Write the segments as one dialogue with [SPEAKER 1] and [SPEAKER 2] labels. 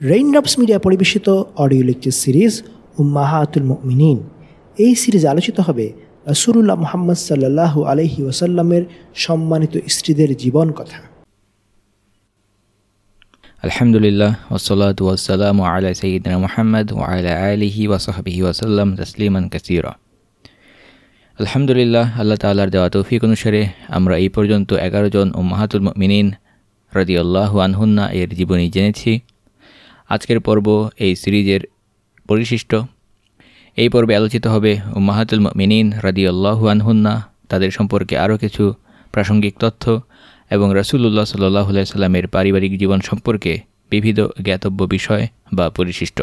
[SPEAKER 1] Raindrops media পরিবেশিত audio lecture series উম্মাহাতুল মিনীন এই সিরিজ আলোচিত হবে রসুরুল্লাহ মোহাম্মদ সাল্লাহ আলহি ওসাল্লামের সম্মানিত স্ত্রীদের জীবন কথা।
[SPEAKER 2] আলহামদুলিল্লাহ ওসলাত ওয়াসালাম আলা সঈদিনা মোহাম্মদ ওয়ালা আলিহি ওয়াসাহাবিহি ওয়াসাল্লাম তসলিমান কাসিরা। আলহামদুলিল্লাহ, আল্লাহ তাল্লাহার দেওয়া তৌফিক অনুসারে আমরা এই পর্যন্ত এগারো জন ও মাহাতুল মিনীন রদি আল্লাহ আনহুন্না এর জীবনী জেনেছি। আজকের পর্ব এই সিরিজের পরিশিষ্ট এই পর্বে আলোচিত হবে মাহাতুল মিনীন রাদি আল্লাহু আনহুন্না, তাদের সম্পর্কে আরও কিছু প্রাসঙ্গিক তথ্য এবং রসুল্লাহ সাল্লাহ সাল্লামের পারিবারিক জীবন সম্পর্কে বিবিধ জ্ঞাতব্য বিষয় বা পরিশিষ্ট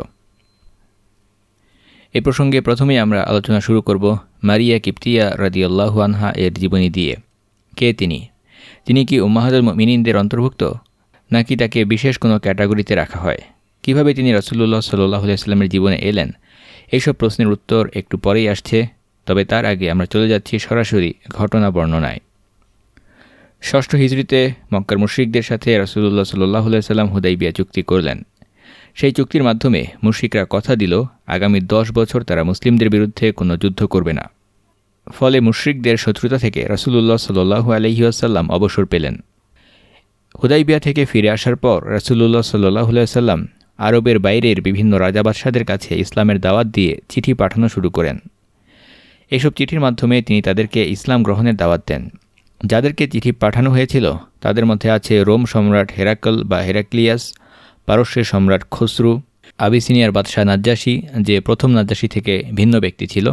[SPEAKER 2] এ প্রসঙ্গে প্রথমেই আমরা আলোচনা শুরু করব মারিয়া কিপ্তিয়া রাদি আনহা এর জীবনী দিয়ে। কে তিনি? তিনি কি উম্মাহাদুল মিনীনদের অন্তর্ভুক্ত? নাকি তাকে বিশেষ কোনো ক্যাটাগরিতে রাখা হয়? কীভাবে তিনি রসুল্লাহ সাল্লাহ সাল্লামের জীবনে এলেন? এইসব প্রশ্নের উত্তর একটু পরেই আসছে, তবে তার আগে আমরা চলে যাচ্ছি সরাসরি ঘটনা বর্ণনায়। ষষ্ঠ হিজড়িতে মক্কার মুশ্রিকদের সাথে রসুল্লাহ সাল্লাহ সাল্লাম হুদাইবিয়া চুক্তি করলেন। সেই চুক্তির মাধ্যমে মুশ্রিকরা কথা দিল, আগামী দশ বছর তারা মুসলিমদের বিরুদ্ধে কোনো যুদ্ধ করবে না। ফলে মুশ্রিকদের শত্রুতা থেকে রসুল্লাহ সাল্লু আলহিউসাল্লাম অবসর পেলেন। হুদাইবিয়া থেকে ফিরে আসার পর রসুল্লাহ সাল্লাহ সাল্লাম আরবের বাইরের বিভিন্ন রাজাবাদশাদের কাছে ইসলামের দাওয়াত দিয়ে চিঠি পাঠানো শুরু করেন। এসব চিঠির মাধ্যমে তিনি তাদেরকে ইসলাম গ্রহণের দাওয়াত দেন। যাদেরকে চিঠি পাঠানো হয়েছিল, তাদের মধ্যে আছে রোম সম্রাট হেরাকল বা হেরাক্লিয়াস পারস্যের সম্রাট খসরু, আবিসিনিয়ার বাদশাহ নাজ্জাসী, যে প্রথম নাজ্জাসী থেকে ভিন্ন ব্যক্তি ছিল,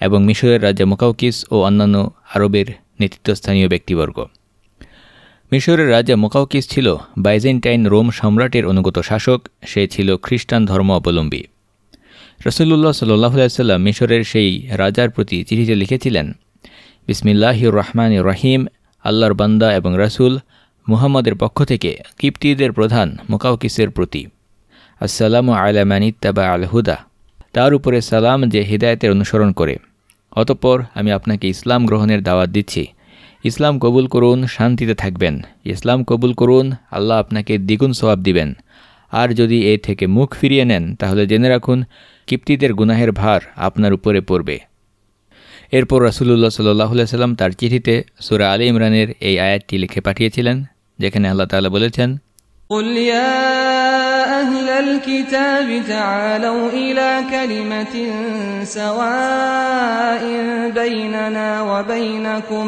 [SPEAKER 2] এবং মিশরের রাজা মোকাউকিস ও অন্যান্য আরবের নেতৃত্বস্থানীয় ব্যক্তিবর্গ। মিশরের রাজা মোকাউকিস ছিল বাইজেন্টাইন রোম সম্রাটের অনুগত শাসক, সে ছিল খ্রিস্টান ধর্ম অবলম্বী। রসুল্লাহ সাল্লাম মিশরের সেই রাজার প্রতি চিঠিতে লিখেছিলেন, বিসমিল্লাহির রহমান রহিম, আল্লাহর বান্দা এবং রাসুল মুহাম্মদের পক্ষ থেকে কিপ্তিদের প্রধান মোকাউকিসের প্রতি। আসসালামু আলামানিত্তাবা আল হুদা। তার উপরে সালাম যে হৃদায়তের অনুসরণ করে। অতপর আমি আপনাকে ইসলাম গ্রহণের দাওয়াত দিচ্ছি। ইসলাম কবুল করুন শান্তিতে থাকবেন ইসলাম কবুল করুন আল্লাহ আপনাকে দ্বিগুণ সবাব দিবেন আর যদি এ থেকে মুখ ফিরিয়ে নেন তাহলে জেনে রাখুন কিপ্তিদের গুনাহের ভার আপনার উপরে পড়বে এরপর রাসুলুল্লাহ সাল্লাহ সাল্লাম তার চিঠিতে সুরা আলী ইমরানের এই আয়াতটি লিখে পাঠিয়েছিলেন যেখানে আল্লাহ তালা বলেছেন
[SPEAKER 3] قل يا أهل الكتاب تعالوا إلى كلمة سواء بيننا وبينكم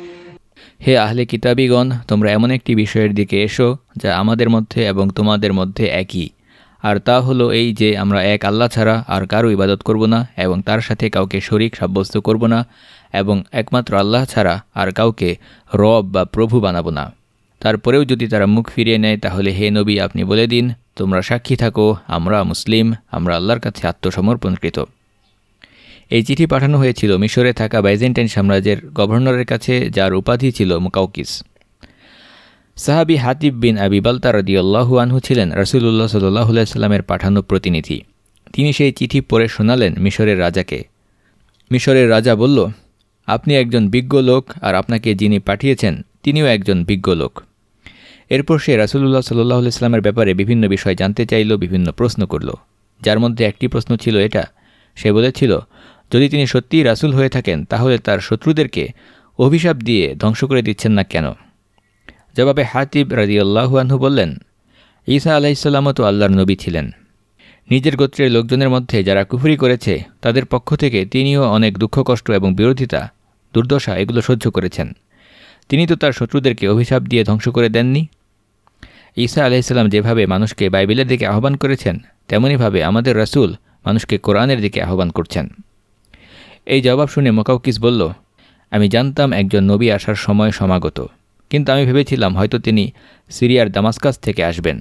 [SPEAKER 2] হে আহলে কিতাবিগণ, তোমরা এমন একটি বিষয়ের দিকে এসো, যা আমাদের মধ্যে এবং তোমাদের মধ্যে একই। আর তা হলো এই যে, আমরা এক আল্লাহ ছাড়া আর কারও ইবাদত করব না, এবং তার সাথে কাউকে শরিক সাব্যস্ত করব না, এবং একমাত্র আল্লাহ ছাড়া আর কাউকে রব বা প্রভু বানাবো না। তারপরেও যদি তারা মুখ ফিরিয়ে নেয়, তাহলে হে নবী, আপনি বলে দিন, তোমরা সাক্ষী থাকো, আমরা মুসলিম, আমরা আল্লাহর কাছে আত্মসমর্পণকৃত। এই চিঠি পাঠানো হয়েছিল মিশরে থাকা বাইজেন্টাইন সাম্রাজ্যের গভর্নরের কাছে, যার উপাধি ছিল মুকাউকিস। সাহাবি হাতিব বিন আবি বালতা রদিউল্লাহু আনহু ছিলেন রসুল্লাহ সাল্লাহ সাল্লামের পাঠানো প্রতিনিধি। তিনি সেই চিঠি পড়ে শোনালেন মিশরের রাজাকে। মিশরের রাজা বলল, আপনি একজন বিজ্ঞ লোক আর আপনাকে যিনি পাঠিয়েছেন, তিনিও একজন বিজ্ঞ লোক। এরপর সে রাসুল্লাহ সাল্লাহ ইসলামের ব্যাপারে বিভিন্ন বিষয় জানতে চাইল, বিভিন্ন প্রশ্ন করল। যার মধ্যে একটি প্রশ্ন ছিল এটা। সে বলেছিল যদি তিনি সত্যিই রাসুল হয়ে থাকেন, তাহলে তার শত্রুদেরকে অভিশাপ দিয়ে ধ্বংস করে দিচ্ছেন না কেন? জবাবে হাতিব রাজিউল্লাহু আনহু বললেন, ঈসা আলাহিসাল্লামও তো আল্লাহর নবী ছিলেন। নিজের গোত্রের লোকজনের মধ্যে যারা কুফুরি করেছে, তাদের পক্ষ থেকে তিনিও অনেক দুঃখ, কষ্ট এবং বিরোধিতা, দুর্দশা এগুলো সহ্য করেছেন। তিনি তো তার শত্রুদেরকে অভিশাপ দিয়ে ধ্বংস করে দেননি। ঈসা আলাইসাল্লাম যেভাবে মানুষকে বাইবেলের দিকে আহ্বান করেছেন তেমনইভাবে আমাদের রাসুল মানুষকে কোরআনের দিকে আহ্বান করছেন। এই জবাব শুনে মোকাউকিস বলল, আমি জানতাম একজন নবী আসার সময় সমাগত, কিন্তু আমি ভেবেছিলাম হয়তো তিনি সিরিয়ার দামাস্কাস থেকে আসবেন।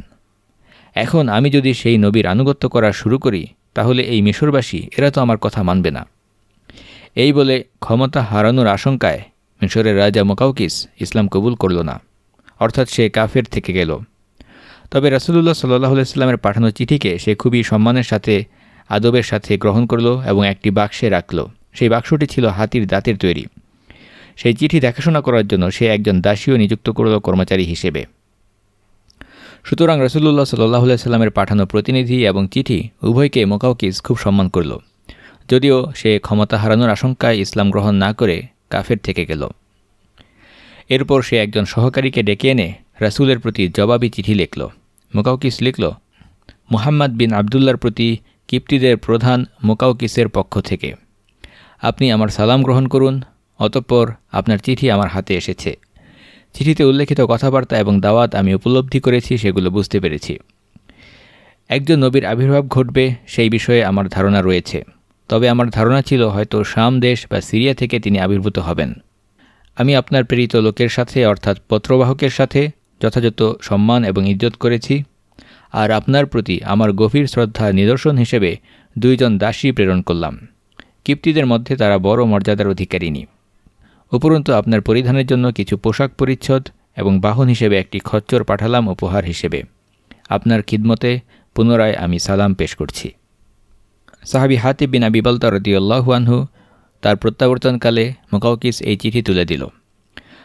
[SPEAKER 2] এখন আমি যদি সেই নবীর আনুগত্য করা শুরু করি, তাহলে এই মিশরবাসী, এরা তো আমার কথা মানবে না। এই বলে ক্ষমতা হারানোর আশঙ্কায় মিশরের রাজা মোকাউকিস ইসলাম কবুল করল না, অর্থাৎ সে কাফের থেকে গেল। তবে রাসুলুল্লাহ সাল্লাহ সাল্লামের পাঠানো চিঠিকে সে খুবই সম্মানের সাথে, আদবের সাথে গ্রহণ করল এবং একটি বাক্সে রাখল। সেই বাক্সটি ছিল হাতির দাঁতের তৈরি। সেই চিঠি দেখাশোনা করার জন্য সে একজন দাসীও নিযুক্ত করল কর্মচারী হিসেবে। সুতরাং রসুল্লাহ সাল্লাহ সাল্লামের পাঠানো প্রতিনিধি এবং চিঠি উভয়কে মোকাউকিস খুব সম্মান করল। যদিও সে ক্ষমতা হারানোর আশঙ্কায় ইসলাম গ্রহণ না করে কাফের থেকে গেল। এরপর সে একজন সহকারীকে ডেকে এনে রাসুলের প্রতি জবাবি চিঠি লিখল। মোকাউকিস লিখল, মুহাম্মদ বিন আবদুল্লার প্রতি কিপ্তিদের প্রধান মোকাউকিসের পক্ষ থেকে। আপনি আমার সালাম গ্রহণ করুন, অতঃপর আপনার চিঠি আমার হাতে এসেছে। চিঠিতে উল্লেখিত কথাবার্তা এবং দাওয়াত আমি উপলব্ধি করেছি, সেগুলো বুঝতে পেরেছি। একজন নবীর আবির্ভাব ঘটবে, সেই বিষয়ে আমার ধারণা রয়েছে। তবে আমার ধারণা ছিল হয়তো শাম দেশ বা সিরিয়া থেকে তিনি আবির্ভূত হবেন। আমি আপনার প্রেরিত লোকের সাথে, অর্থাৎ পত্রবাহকের সাথে, যথাযথ সম্মান এবং ইজ্জত করেছি। আর আপনার প্রতি আমার গভীর শ্রদ্ধা নিদর্শন হিসেবে দুইজন দাসী প্রেরণ করলাম। কিপ্তিদের মধ্যে তারা বড় মর্যাদার অধিকারিণী উপরন্তু আপনার পরিধানের জন্য কিছু পোশাক পরিচ্ছদ এবং বাহন হিসেবে একটি খচ্চর পাঠালাম উপহার হিসেবে। আপনার খিদমতে পুনরায় আমি সালাম পেশ করছি। সাহাবি হাতিব বিন আবিবালতা রদিউল্লাহুয়ানহু তার প্রত্যাবর্তনকালে মুকাউকিস এই চিঠি তুলে দিল।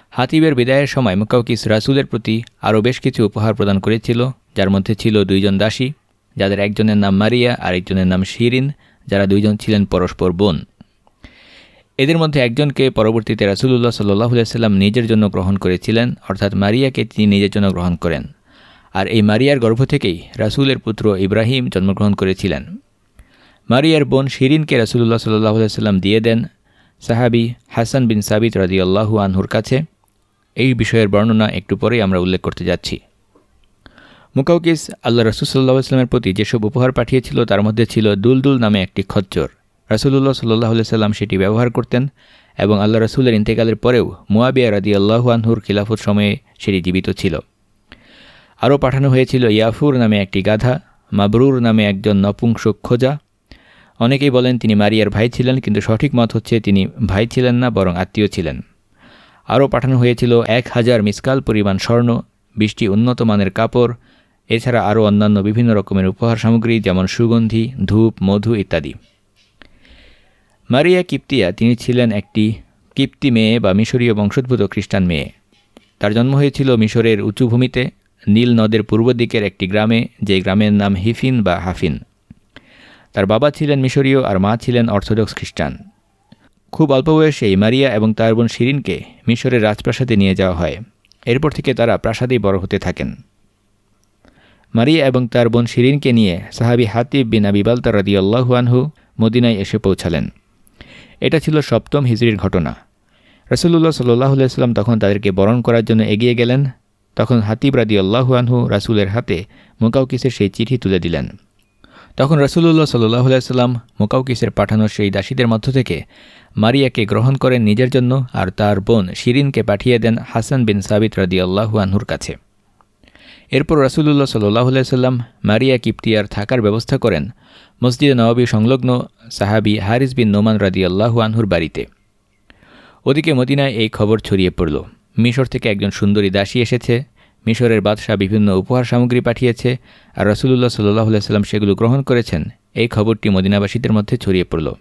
[SPEAKER 2] হাতিবের বিদায়ের সময় মুকাউকিস রাসুলের প্রতি আরও বেশ কিছু উপহার প্রদান করেছিল, যার মধ্যে ছিল দুইজন দাসী, যাদের একজনের নাম মারিয়া আর একজনের নাম শিরিন। যারা দুইজন ছিলেন পরস্পর বোন। এদের মধ্যে একজনকে পরবর্তীতে রাসুলুল্লাহ সাল্লাহ সাল্লাম নিজের জন্য গ্রহণ করেছিলেন, অর্থাৎ মারিয়াকে তিনি নিজের জন্য গ্রহণ করেন। আর এই মারিয়ার গর্ভ থেকেই রাসুলের পুত্র ইব্রাহিম জন্মগ্রহণ করেছিলেন। মারিয়ার বোন শিরিনকে রাসুলুল্লাহ সাল্লাহ সাল্লাম দিয়ে দেন সাহাবি হাসান বিন সাবিত আল্লাহু আনহুর কাছে। এই বিষয়ের বর্ণনা একটু পরেই আমরা উল্লেখ করতে যাচ্ছি। মুকাউকিস আল্লাহ রসুল্লাহ আসলামের প্রতি যেসব উপহার পাঠিয়েছিল, তার মধ্যে ছিল দুলদুল নামে একটি খচ্চর। রাসুলুল্লাহ সাল্লাহ সাল্লাম সেটি ব্যবহার করতেন এবং আল্লাহ রসুলের ইন্তেকালের পরেও মুয়াবিয়া রাদি আল্লাহু আনহুর খিলাফত সময়ে সেটি জীবিত ছিল। আরও পাঠানো হয়েছিল ইয়াফুর নামে একটি গাধা, মাবরুর নামে একজন নপুংসক খোঁজা। অনেকেই বলেন তিনি মারিয়ার ভাই ছিলেন, কিন্তু সঠিক মত হচ্ছে তিনি ভাই ছিলেন না, বরং আত্মীয় ছিলেন। আরও পাঠানো হয়েছিল এক হাজার মিসকাল পরিমাণ স্বর্ণ, বৃষ্টি উন্নত মানের কাপড় এছাড়া আরও অন্যান্য বিভিন্ন রকমের উপহার সামগ্রী যেমন সুগন্ধি, ধূপ, মধু ইত্যাদি। মারিয়া কিপ্তিয়া, তিনি ছিলেন একটি কিপ্তি মেয়ে বা মিশরীয় বংশোদ্ভূত খ্রিস্টান মেয়ে। তার জন্ম হয়েছিল মিশরের উঁচুভূমিতে নীল নদের পূর্ব দিকের একটি গ্রামে, যে গ্রামের নাম হিফিন বা হাফিন। তার বাবা ছিলেন মিশরীয় আর মা ছিলেন অর্থোডক্স খ্রিস্টান। খুব অল্প বয়সেই মারিয়া এবং তার বোন শিরিনকে মিশরের রাজপ্রাসাদে নিয়ে যাওয়া হয়। এরপর থেকে তারা প্রাসাদেই বড় হতে থাকেন। মারিয়া এবং তার বোন শিরিনকে নিয়ে সাহাবি হাতিব বিন আবিবালতা রদিয়াল্লাহু আনহু মদিনায় এসে পৌঁছালেন। এটা ছিল সপ্তম হিজড়ির ঘটনা। রসুল্লাহ সাল্লাহ তখন তাদেরকে বরণ করার জন্য এগিয়ে গেলেন। তখন হাতিব রাদি আল্লাহু আনহু রাসুলের হাতে মোকাউকিসের সেই চিঠি তুলে দিলেন। তখন রসুল্লাহ সাল্লাহ সাল্লাম মুকাউকিসের পাঠানো সেই দাসীদের মধ্য থেকে মারিয়াকে গ্রহণ করেন নিজের জন্য আর তার বোন শিরিনকে পাঠিয়ে দেন হাসান বিন সাবিত রাদি আল্লাহু আনহুর কাছে। এরপর রাসুলুল্লাহ সাল্লাহ সাল্লাম মারিয়া কিপ্তিয়ার থাকার ব্যবস্থা করেন মসজিদে নবাবী সংলগ্ন সাহাবি হারিস বিন নোমান রাদি আল্লাহু আনহুর বাড়িতে। ওদিকে মদিনায় এই খবর ছড়িয়ে পড়ল। মিশর থেকে একজন সুন্দরী দাসী এসেছে। মিশরের বাদশাহ বিভিন্ন উপহার সামগ্রী পাঠিয়েছে আর রসুল্লাহ সাল্লাহ সাল্লাম সেগুলো গ্রহণ করেছেন। এই খবরটি মদিনাবাসীদের মধ্যে ছড়িয়ে পড়ল।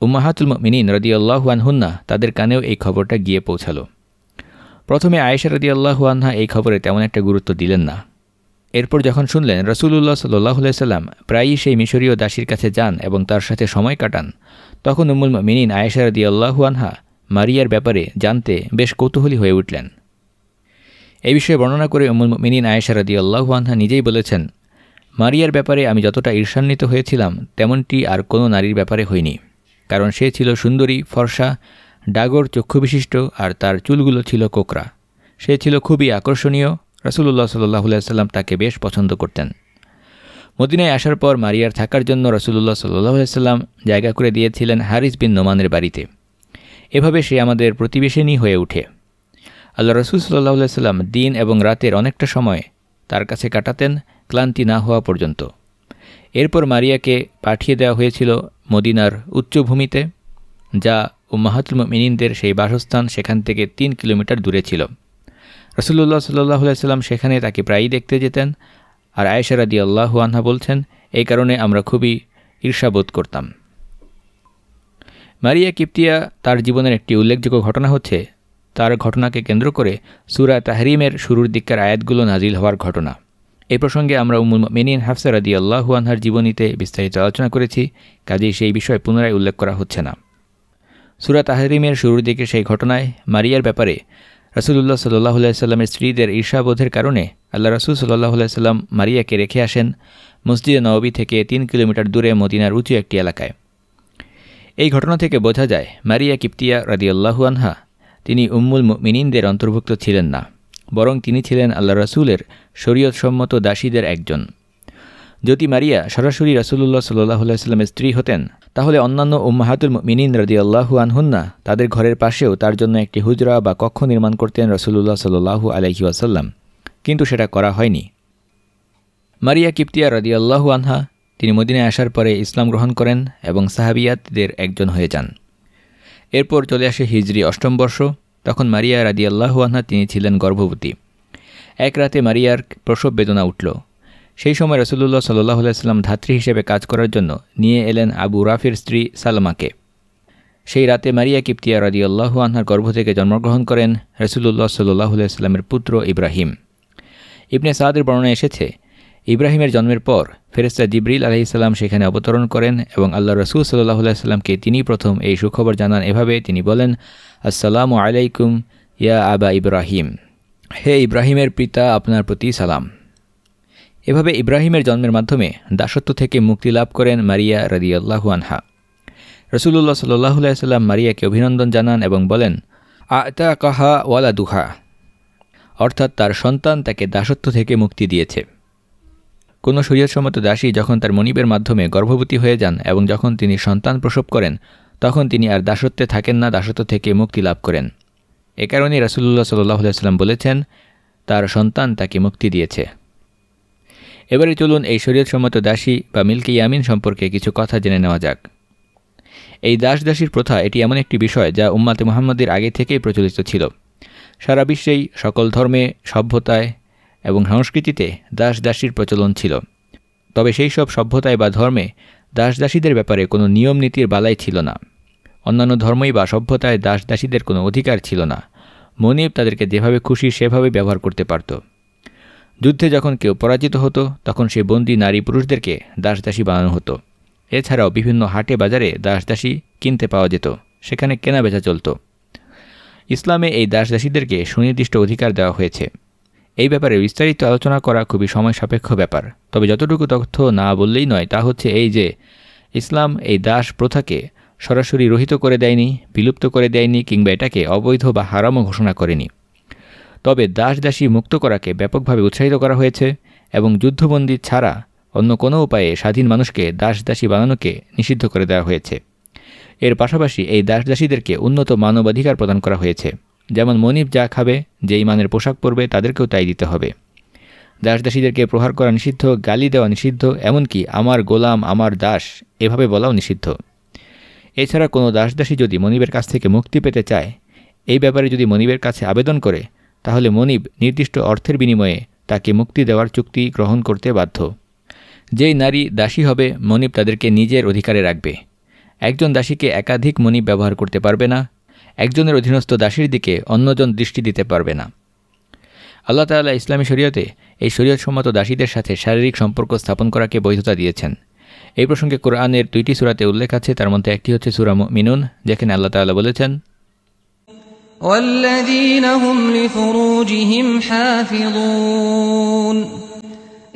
[SPEAKER 2] উম্মাহাতুল মিনিন আল্লাহু আনহুন্না তাদের কানেও এই খবরটা গিয়ে পৌঁছালো। প্রথমে আয়েশা রদি আল্লাহু আনহা এই খবরে তেমন একটা গুরুত্ব দিলেন না। এরপর যখন শুনলেন রসুল্লাহ সাল্লাহ সাল্লাম প্রায়ই সেই মিশরীয় দাসীর কাছে যান এবং তার সাথে সময় কাটান, তখন উমুল মিনিন আয়েশা রদি আল্লাহু আনহা মারিয়ার ব্যাপারে জানতে বেশ কৌতূহলী হয়ে উঠলেন। এই বিষয়ে বর্ণনা করে উমুল মিনিন আয়েশা রদি আল্লাহু আনহা নিজেই বলেছেন, মারিয়ার ব্যাপারে আমি যতটা ঈর্ষান্বিত হয়েছিলাম, তেমনটি আর কোনো নারীর ব্যাপারে হইনি কারণ সে ছিল সুন্দরী, ফর্সা ডাগর চক্ষুবিশিষ্ট আর তার চুলগুলো ছিল কোকরা সে ছিল খুবই আকর্ষণীয়। রসুল্লাহ সাল্লাহ সাল্লাম তাকে বেশ পছন্দ করতেন। মদিনায় আসার পর মারিয়ার থাকার জন্য রসুল্লাহ সাল্লাহ সাল্লাম জায়গা করে দিয়েছিলেন হারিস বিন নোমানের বাড়িতে। এভাবে সে আমাদের প্রতিবেশিনী হয়ে ওঠে। আল্লাহ রসুল সাল্লাহ সাল্লাম দিন এবং রাতের অনেকটা সময় তার কাছে কাটাতেন ক্লান্তি না হওয়া পর্যন্ত। এরপর মারিয়াকে পাঠিয়ে দেওয়া হয়েছিল মদিনার উচ্চভূমিতে, যা উম্মাহাতুল মিনিনদের সেই বাসস্থান সেখান থেকে তিন কিলোমিটার দূরে ছিল। রসুল্লাহ সাল্লাহ সাল্লাম সেখানে তাকে প্রায়ই দেখতে যেতেন। আর আয়েশারাদি আল্লাহু আনহা বলছেন, এই কারণে আমরা খুবই ঈর্ষাবোধ করতাম। মারিয়া কিপ্তিয়া তার জীবনের একটি উল্লেখযোগ্য ঘটনা হচ্ছে, তার ঘটনাকে কেন্দ্র করে সুরা তাহরিমের শুরুর দিককার আয়াতগুলো নাজিল হওয়ার ঘটনা। এই প্রসঙ্গে আমরা উমুল মেনিন হাফসার আদি আল্লাহু আনহার জীবনীতে বিস্তারিত আলোচনা করেছি, কাজেই সেই বিষয়ে পুনরায় উল্লেখ করা হচ্ছে না। সুরা তাহরিমের শুরুর দিকে সেই ঘটনায়, মারিয়ার ব্যাপারে রসুল্লাহ সাল্লাহ সাল্লামের স্ত্রীদের ঈর্ষাবোধের কারণে আল্লাহ রসুল সাল্লাহ সাল্লাম মারিয়াকে রেখে আসেন মসজিদে নবী থেকে তিন কিলোমিটার দূরে মদিনার উঁচু একটি এলাকায়। এই ঘটনা থেকে বোঝা যায়, মারিয়া কিপ্তিয়া রাদিয়াল্লাহু আনহা, তিনি উম্মুল মিনিনদের অন্তর্ভুক্ত ছিলেন না, বরং তিনি ছিলেন আল্লাহ রসুলের শরীয়তসম্মত দাসীদের একজন। যদি মারিয়া সরাসরি রসুল্লাহ সাল্লাহ সাল্লামের স্ত্রী হতেন, তাহলে অন্যান্য উম্মাহাতুল মিনিন রদি আল্লাহু আনহুন্না তাদের ঘরের পাশেও তার জন্য একটি হুজরা বা কক্ষ নির্মাণ করতেন রসুল্লাহ সাল্লু আলহি আসাল্লাম কিন্তু সেটা করা হয়নি। মারিয়া কিপ্তিয়া রদি আল্লাহু আনহা, তিনি মদিনায় আসার পরে ইসলাম গ্রহণ করেন এবং সাহাবিয়াতদের একজন হয়ে যান। এরপর চলে আসে হিজরি অষ্টম বর্ষ, তখন মারিয়া রাদি আল্লাহু আনহা তিনি ছিলেন গর্ভবতী। এক রাতে মারিয়ার প্রসব বেদনা উঠল। সেই সময় রসুল্লাহ সাল্লাহ সাল্লাম ধাত্রী হিসেবে কাজ করার জন্য নিয়ে এলেন আবু রাফির স্ত্রী সালমাকে। সেই রাতে মারিয়া কিপ্তিয়া রাদি আল্লাহু আনহার গর্ভ থেকে জন্মগ্রহণ করেন রসুল্লাহ সাল্লাহ সাল্লামের পুত্র ইব্রাহিম। ইবনে সাদের বর্ণনা এসেছে, ইব্রাহিমের জন্মের পর ফেরেস্তা জিবরিল আলহিসাল্লাম সেখানে অবতরণ করেন এবং আল্লাহ রসুল সাল্লাহ সাল্লামকে তিনি প্রথম এই সুখবর জানান। এভাবে তিনি বলেন, আসসালামু আলাইকুম ইয়া আবা ইব্রাহিম। হে ইব্রাহিমের পিতা, আপনার প্রতি সালাম। এভাবে ইব্রাহিমের জন্মের মাধ্যমে দাসত্ব থেকে মুক্তি লাভ করেন মারিয়া রাদিয়াল্লাহু আনহা। রসুল্লাহ সাল্লাহ সাল্লাম মারিয়াকে অভিনন্দন জানান এবং বলেন আতা কাহা ওয়ালা দুহা অর্থাৎ তার সন্তান তাকে দাসত্ব থেকে মুক্তি দিয়েছে। কোনো শরীয়তসম্মত দাসী যখন তার মনিবের মাধ্যমে গর্ভবতী হয়ে যান এবং যখন তিনি সন্তান প্রসব করেন, তখন তিনি আর দাসত্বে থাকেন না, দাসত্ব থেকে মুক্তি লাভ করেন। এ কারণেই রাসুল্লাহ সাল্লাহ সাল্লাম বলেছেন, তার সন্তান তাকে মুক্তি দিয়েছে। এবারে চলুন এই শরীয়তসম্মত দাসী বা মিল্কি ইয়ামিন সম্পর্কে কিছু কথা জেনে নেওয়া যাক। এই দাস দাসীর প্রথা এটি এমন একটি বিষয় যা উম্মাতে মোহাম্মদের আগে থেকেই প্রচলিত ছিল। সারা বিশ্বেই সকল ধর্মে, সভ্যতায় এবং সংস্কৃতিতে দাস দাসীর প্রচলন ছিল। তবে সেই সব সভ্যতায় বা ধর্মে দাস দাসীদের ব্যাপারে কোনো নিয়ম নীতির বালাই ছিল না। অন্যান্য ধর্মই বা সভ্যতায় দাস দাসীদের কোনো অধিকার ছিল না। মনিব তাদেরকে যেভাবে খুশি সেভাবে ব্যবহার করতে পারত। যুদ্ধে যখন কেউ পরাজিত হতো, তখন সে বন্দি নারী পুরুষদেরকে দাসদাসী বানানো হতো। এছাড়াও বিভিন্ন হাটে বাজারে দাসদাসী কিনতে পাওয়া যেত, সেখানে কেনা বেচা চলত। ইসলামে এই দাসদাসীদেরকে সুনির্দিষ্ট অধিকার দেওয়া হয়েছে। এই ব্যাপারে বিস্তারিত আলোচনা করা খুবই সময় সাপেক্ষ ব্যাপার, তবে যতটুকু তথ্য না বললেই নয়, তা হচ্ছে এই যে, ইসলাম এই দাস প্রথাকে সরাসরি রহিত করে দেয়নি, বিলুপ্ত করে দেয়নি কিংবা এটাকে অবৈধ বা হারামও ঘোষণা করেনি। তবে দাস দাসী মুক্ত করাকে ব্যাপকভাবে উৎসাহিত করা হয়েছে এবং যুদ্ধবন্দী ছাড়া অন্য কোনো উপায়ে স্বাধীন মানুষকে দাস দাসী বানানোকে নিষিদ্ধ করে দেওয়া হয়েছে। এর পাশাপাশি এই দাস দাসীদেরকে উন্নত মানবাধিকার প্রদান করা হয়েছে। যেমন মনিব যা খাবে যেই মানের পোশাক পরবে, তাদেরকেও তাই দিতে হবে। দাস দাসীদেরকে প্রহার করা নিষিদ্ধ, গালি দেওয়া নিষিদ্ধ, এমনকি আমার গোলাম, আমার দাস, এভাবে বলাও নিষিদ্ধ। এছাড়া কোনো দাস দাসী যদি মনিবের কাছ থেকে মুক্তি পেতে চায়, এই ব্যাপারে যদি মনিবের কাছে আবেদন করে তাহলে মনিব নির্দিষ্ট অর্থের বিনিময়ে তাকে মুক্তি দেওয়ার চুক্তি গ্রহণ করতে বাধ্য। যেই নারী দাসী হবে, মনিব তাদেরকে নিজের অধিকারে রাখবে। একজন দাসীকে একাধিক মনিব ব্যবহার করতে পারবে না, একজনের অধীনস্থ দাসীর দিকে অন্যজন দৃষ্টি দিতে পারবে না। আল্লাহ তাল্লাহ ইসলামী শরীয়তে এই শরীয়তসম্মত দাসীদের সাথে শারীরিক সম্পর্ক স্থাপন করাকে বৈধতা দিয়েছেন। এই প্রসঙ্গে কোরআনের দুইটি সুরাতে উল্লেখ আছে, তার মধ্যে একটি হচ্ছে সুরা মিনুন যেখানে আল্লাহ তাল্লাহ বলেছেন
[SPEAKER 3] والذين هم لفروجهم حافظون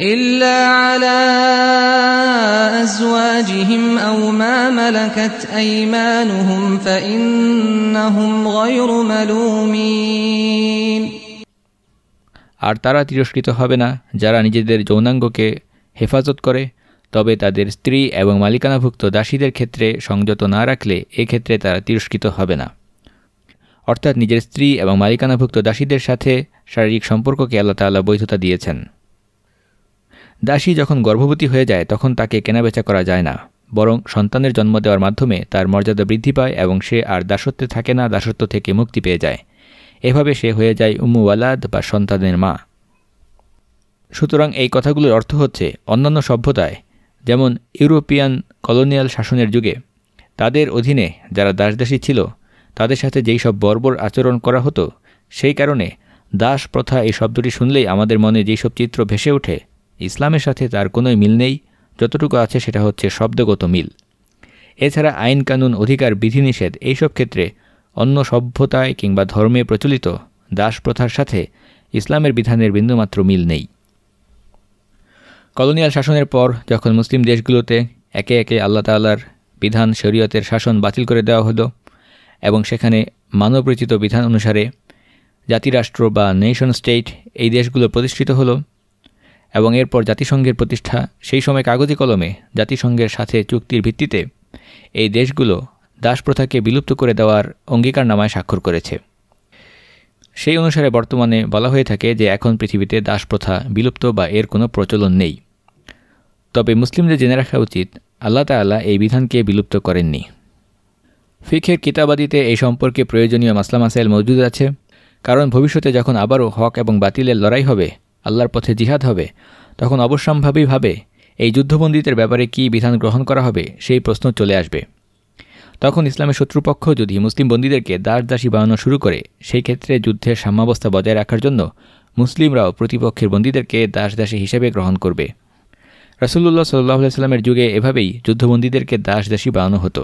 [SPEAKER 3] إلا على أزواجهم أو ما ملكت أيمانهم فإنهم غير ملومين
[SPEAKER 2] আর তারা তিরস্কৃত হবে না যারা নিজেদের যৌনাঙ্গকে হেফাজত করে তবে তাদের স্ত্রী এবং মালিকানাভুক্ত দাসীদের ক্ষেত্রে সংযত না রাখলে এক্ষেত্রে তারা তিরস্কৃত হবে না অর্থাৎ নিজের স্ত্রী এবং মালিকানাভুক্ত দাসীদের সাথে শারীরিক সম্পর্ককে আল্লাহ তাল্লাহ বৈধতা দিয়েছেন। দাসী যখন গর্ভবতী হয়ে যায়, তখন তাকে কেনাবেচা করা যায় না, বরং সন্তানের জন্ম দেওয়ার মাধ্যমে তার মর্যাদা বৃদ্ধি পায় এবং সে আর দাসত্বে থাকে না, দাসত্ব থেকে মুক্তি পেয়ে যায়। এভাবে সে হয়ে যায় উম্মু ওয়ালাদ বা সন্তানের মা। সুতরাং এই কথাগুলোর অর্থ হচ্ছে, অন্যান্য সভ্যতায়, যেমন ইউরোপিয়ান কলোনিয়াল শাসনের যুগে, তাদের অধীনে যারা দাসদাসী ছিল তাদের সাথে যেই সব বর্বর আচরণ করা হতো, সেই কারণে দাস প্রথা এই শব্দটি শুনলেই আমাদের মনে যেই সব চিত্র ভেসে ওঠে, ইসলামের সাথে তার কোনোই মিল নেই, যতটুকু আছে সেটা হচ্ছে শব্দগত মিল। এছাড়া আইন কানুন অধিকার বিধিনিষেধ এইসব ক্ষেত্রে অন্য সভ্যতায় কিংবা ধর্মে প্রচলিত দাস প্রথার সাথে ইসলামের বিধানের বিন্দুমাত্র মিল নেই। কলোনিয়াল শাসনের পর যখন মুসলিম দেশগুলোতে একে একে আল্লাহ তাল্লার বিধান, শরীয়তের শাসন বাতিল করে দেওয়া হলো এবং সেখানে মানবরচিত বিধান অনুসারে জাতিরাষ্ট্র বা নেশন স্টেট এই দেশগুলো প্রতিষ্ঠিত হলো এবং এরপর জাতিসংঘের প্রতিষ্ঠা, সেই সময় কাগজে কলমে জাতিসংঘের সাথে চুক্তির ভিত্তিতে এই দেশগুলো দাস প্রথাকে বিলুপ্ত করে দেওয়ার অঙ্গীকারনামায় স্বাক্ষর করেছে। সেই অনুসারে বর্তমানে বলা হয়ে থাকে যে এখন পৃথিবীতে দাস প্রথা বিলুপ্ত বা এর কোনো প্রচলন নেই। তবে মুসলিমদের জেনে রাখা উচিত, আল্লাহ তাল্লাহ এই বিধানকে বিলুপ্ত করেননি। ফিখের কিতাবাদিতে এই সম্পর্কে প্রয়োজনীয় মাসলা মাসাইল মজুদ আছে। কারণ ভবিষ্যতে যখন আবারও হক এবং বাতিলের লড়াই হবে, আল্লাহর পথে জিহাদ হবে, তখন অবশ্যম্ভাবীভাবে এই যুদ্ধবন্দীদের ব্যাপারে কি বিধান গ্রহণ করা হবে, সেই প্রশ্ন চলে আসবে। তখন ইসলামের শত্রুপক্ষ যদি মুসলিম বন্দীদেরকে দাস দাসী বানানো শুরু করে, সেই ক্ষেত্রে যুদ্ধের সাম্যাবস্থা বজায় রাখার জন্য মুসলিমরাও প্রতিপক্ষের বন্দীদেরকে দাস দাসী হিসেবে গ্রহণ করবে। রাসুল্লাহ সাল্লাহ সাল্লামের যুগে এভাবেই যুদ্ধবন্দীদেরকে দাস দাসী বানানো হতো।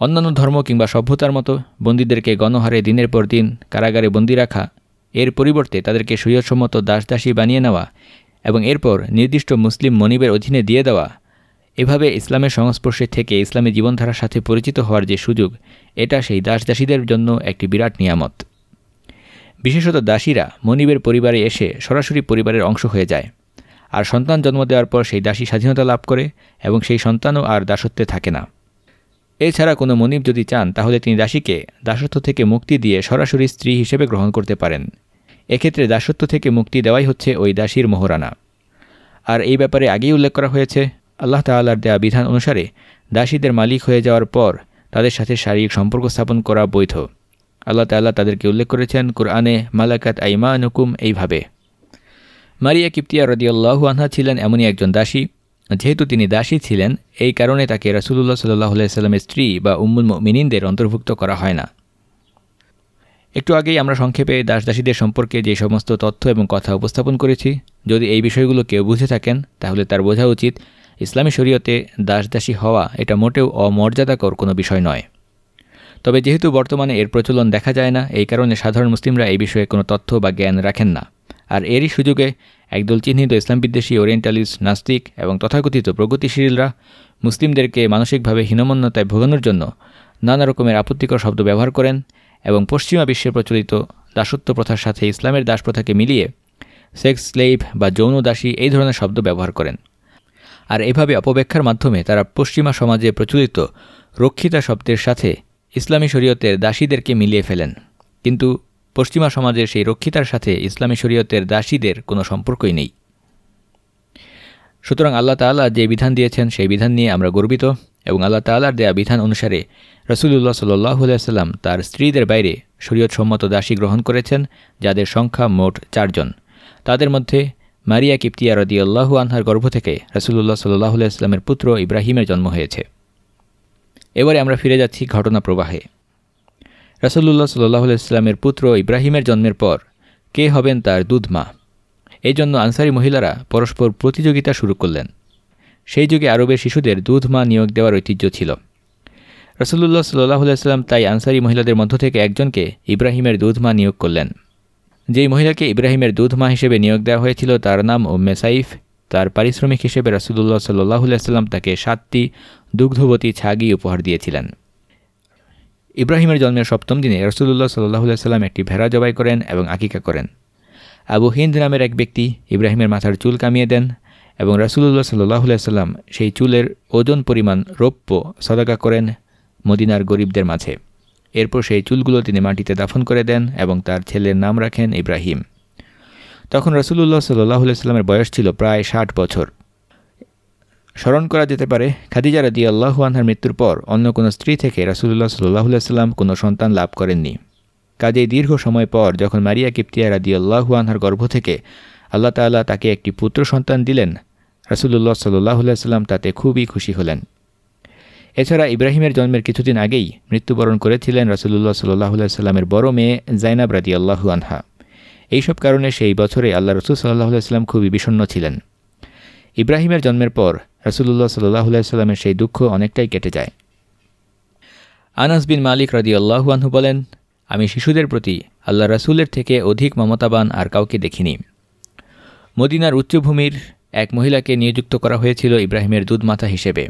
[SPEAKER 2] অন্যান্য ধর্ম কিংবা সভ্যতার মতো বন্দীদেরকে গণহারে দিনের পর দিন কারাগারে বন্দি রাখা, এর পরিবর্তে তাদেরকে সুয়সম্মত দাস দাসী বানিয়ে নেওয়া এবং এরপর নির্দিষ্ট মুসলিম মনিবের অধীনে দিয়ে দেওয়া। এভাবে ইসলামের সংস্পর্শে থেকে ইসলামী জীবনধারার সাথে পরিচিত হওয়ার যে সুযোগ, এটা সেই দাসদাসীদের জন্য একটি বিরাট নিয়ামত। বিশেষত দাসীরা মনিবের পরিবারে এসে সরাসরি পরিবারের অংশ হয়ে যায়। আর সন্তান জন্ম দেওয়ার পর সেই দাসী স্বাধীনতা লাভ করে এবং সেই সন্তানও আর দাসত্বে থাকে না। এছাড়া কোনো মনিব যদি চান, তাহলে তিনি দাসীকে দাসত্ব থেকে মুক্তি দিয়ে সরাসরি স্ত্রী হিসেবে গ্রহণ করতে পারেন। এক্ষেত্রে দাসত্ব থেকে মুক্তি দেওয়াই হচ্ছে ওই দাসীর মোহরানা। আর এই ব্যাপারে আগেই উল্লেখ করা হয়েছে, আল্লাহ তাল্লার দেয়া বিধান অনুসারে দাসীদের মালিক হয়ে যাওয়ার পর তাদের সাথে শারীরিক সম্পর্ক স্থাপন করা বৈধ। আল্লাহ তাল্লাহ তাদেরকে উল্লেখ করেছেন, কোরআনে মালাকাত আইমা নুকুম এইভাবে। মারিয়া কিপ্তিয়া রদিয়াল্লাহু আনহা ছিলেন এমনই একজন দাসী। যেহেতু তিনি দাসী ছিলেন, এই কারণে তাকে রাসুলুল্লাহ সাল্লাহ সাল্লামের স্ত্রী বা উম্মুল মিনিনদের অন্তর্ভুক্ত করা হয় না। একটু আগেই আমরা সংক্ষেপে দাস দাসীদের সম্পর্কে যে সমস্ত তথ্য এবং কথা উপস্থাপন করেছি, যদি এই বিষয়গুলো কেউ বুঝে থাকেন, তাহলে তার বোঝা উচিত ইসলামী শরীয়তে দাস দাসী হওয়া এটা মোটেও অমর্যাদাকর কোনো বিষয় নয়। তবে যেহেতু বর্তমানে এর প্রচলন দেখা যায় না, এই কারণে সাধারণ মুসলিমরা এই বিষয়ে কোনো তথ্য বা জ্ঞান রাখেন না। আর এরই সুযোগে একদল চিহ্নিত ইসলাম বিদ্বেষী, ওরিয়েন্টালিস্ট, নাস্তিক এবং তথাকথিত প্রগতিশীলরা মুসলিমদেরকে মানসিকভাবে হীনমন্যতায় ভোগানোর জন্য নানা রকমের আপত্তিকর শব্দ ব্যবহার করেন এবং পশ্চিমা বিশ্বে প্রচলিত দাসত্ব প্রথার সাথে ইসলামের দাস প্রথাকে মিলিয়ে সেক্স স্লেভ বা যৌন দাসী এই ধরনের শব্দ ব্যবহার করেন। আর এভাবে অপব্যাখ্যার মাধ্যমে তারা পশ্চিমা সমাজে প্রচলিত রক্ষিতা শব্দের সাথে ইসলামী শরীয়তের দাসীদেরকে মিলিয়ে ফেলেন। কিন্তু পশ্চিমা সমাজের সেই রক্ষিতার সাথে ইসলামী শরীয়তের দাসীদের কোনো সম্পর্কই নেই। সুতরাং আল্লাহ তাল্লাহ যে বিধান দিয়েছেন, সেই বিধান নিয়ে আমরা গর্বিত এবং আল্লাহ তাল্লার দেয়া বিধান অনুসারে রসুল্লাহ সাল্লাহ সাল্লাম তার স্ত্রীদের বাইরে শরীয়তসম্মত দাসী গ্রহণ করেছেন, যাদের সংখ্যা মোট চারজন তাদের মধ্যে মারিয়া কিপ্তিয়া রদিয়াল্লাহু আনহার গর্ভ থেকে রসুল্লাহ সাল্লাহ সাল্লামের পুত্র ইব্রাহিমের জন্ম হয়েছে। এবারে আমরা ফিরে যাচ্ছি ঘটনা প্রবাহে। রাসুল্লাহ সাল্লাহ ইসলামের পুত্র ইব্রাহিমের জন্মের পর কে হবেন তার দুধ মা এই জন্য আনসারি মহিলারা পরস্পর প্রতিযোগিতা শুরু করলেন। সেই যুগে আরবের শিশুদের দুধ মা নিয়োগ দেওয়ার ঐতিহ্য ছিল। রসুল্লাহ সাল্লাহ সাল্লাম তাই আনসারি মহিলাদের মধ্য থেকে একজনকে ইব্রাহিমের দুধ মা নিয়োগ করলেন। যেই মহিলাকে ইব্রাহিমের দুধ মা হিসেবে নিয়োগ দেওয়া হয়েছিল, তার নাম ওম্মে সাইফ। তার পারিশ্রমিক হিসেবে রাসুল্লাহ সাল্লাহ সাল্লাম তাকে সাতটি দুগ্ধবতী ছাগি উপহার দিয়েছিলেন। ইব্রাহিমের জন্মের সপ্তম দিনে রসুল্লাহ সাল্লাহ সাল্লাম একটি ভেড়া জবাই করেন এবং আকিকা করেন। আবু হিন্দ নামের এক ব্যক্তি ইব্রাহিমের মাথার চুল কামিয়ে দেন এবং রাসুল্লাহ সাল্লাহ সাল্লাম সেই চুলের ওজন পরিমাণ রৌপ্য সদাকা করেন মদিনার গরিবদের মাঝে। এরপর সেই চুলগুলো তিনি মাটিতে দাফন করে দেন এবং তার ছেলের নাম রাখেন ইব্রাহিম। তখন রসুল্লাহ সাল্লাহ সাল্লামের বয়স ছিল প্রায় ষাট বছর। স্মরণ করা যেতে পারে খাদিজা রাদি আল্লাহু আনহার মৃত্যুর পর অন্য কোনো স্ত্রী থেকে রাসুল্লাহ সাল্লাহ সাল্লাম কোনো সন্তান লাভ করেননি। কাজেই দীর্ঘ সময় পর যখন মারিয়া কিপ্তিয়া রাদি আল্লাহু আনহার গর্ভ থেকে আল্লাহ তাল্লাহ তাকে একটি পুত্র সন্তান দিলেন রাসুল্লাহ সাল্লাহ সাল্লাম তাতে খুবই খুশি হলেন। এছাড়া ইব্রাহিমের জন্মের কিছুদিন আগেই মৃত্যুবরণ করেছিলেন রাসুল্লাহ সাল্লাহ সাল্লামের বড় মেয়ে জাইনাব রাদি আল্লাহু আনহা। এইসব কারণে সেই বছরে আল্লাহ রসুল সাল্লাহ সাল্লাম খুবই বিষণ্ন ছিলেন। ইব্রাহিমের জন্মের পর রাসুল্লাহ সাল্লাহ সাল্লামের সেই দুঃখ অনেকটাই কেটে যায়। আনাস বিন মালিক রাদি আল্লাহু আনহু বলেন, আমি শিশুদের প্রতি আল্লাহ রাসুলের থেকে অধিক মমতাবান আর কাউকে দেখিনি। মদিনার উচ্চভূমির এক মহিলাকে নিযুক্ত করা হয়েছিল ইব্রাহিমের দুধ মাথা হিসেবে।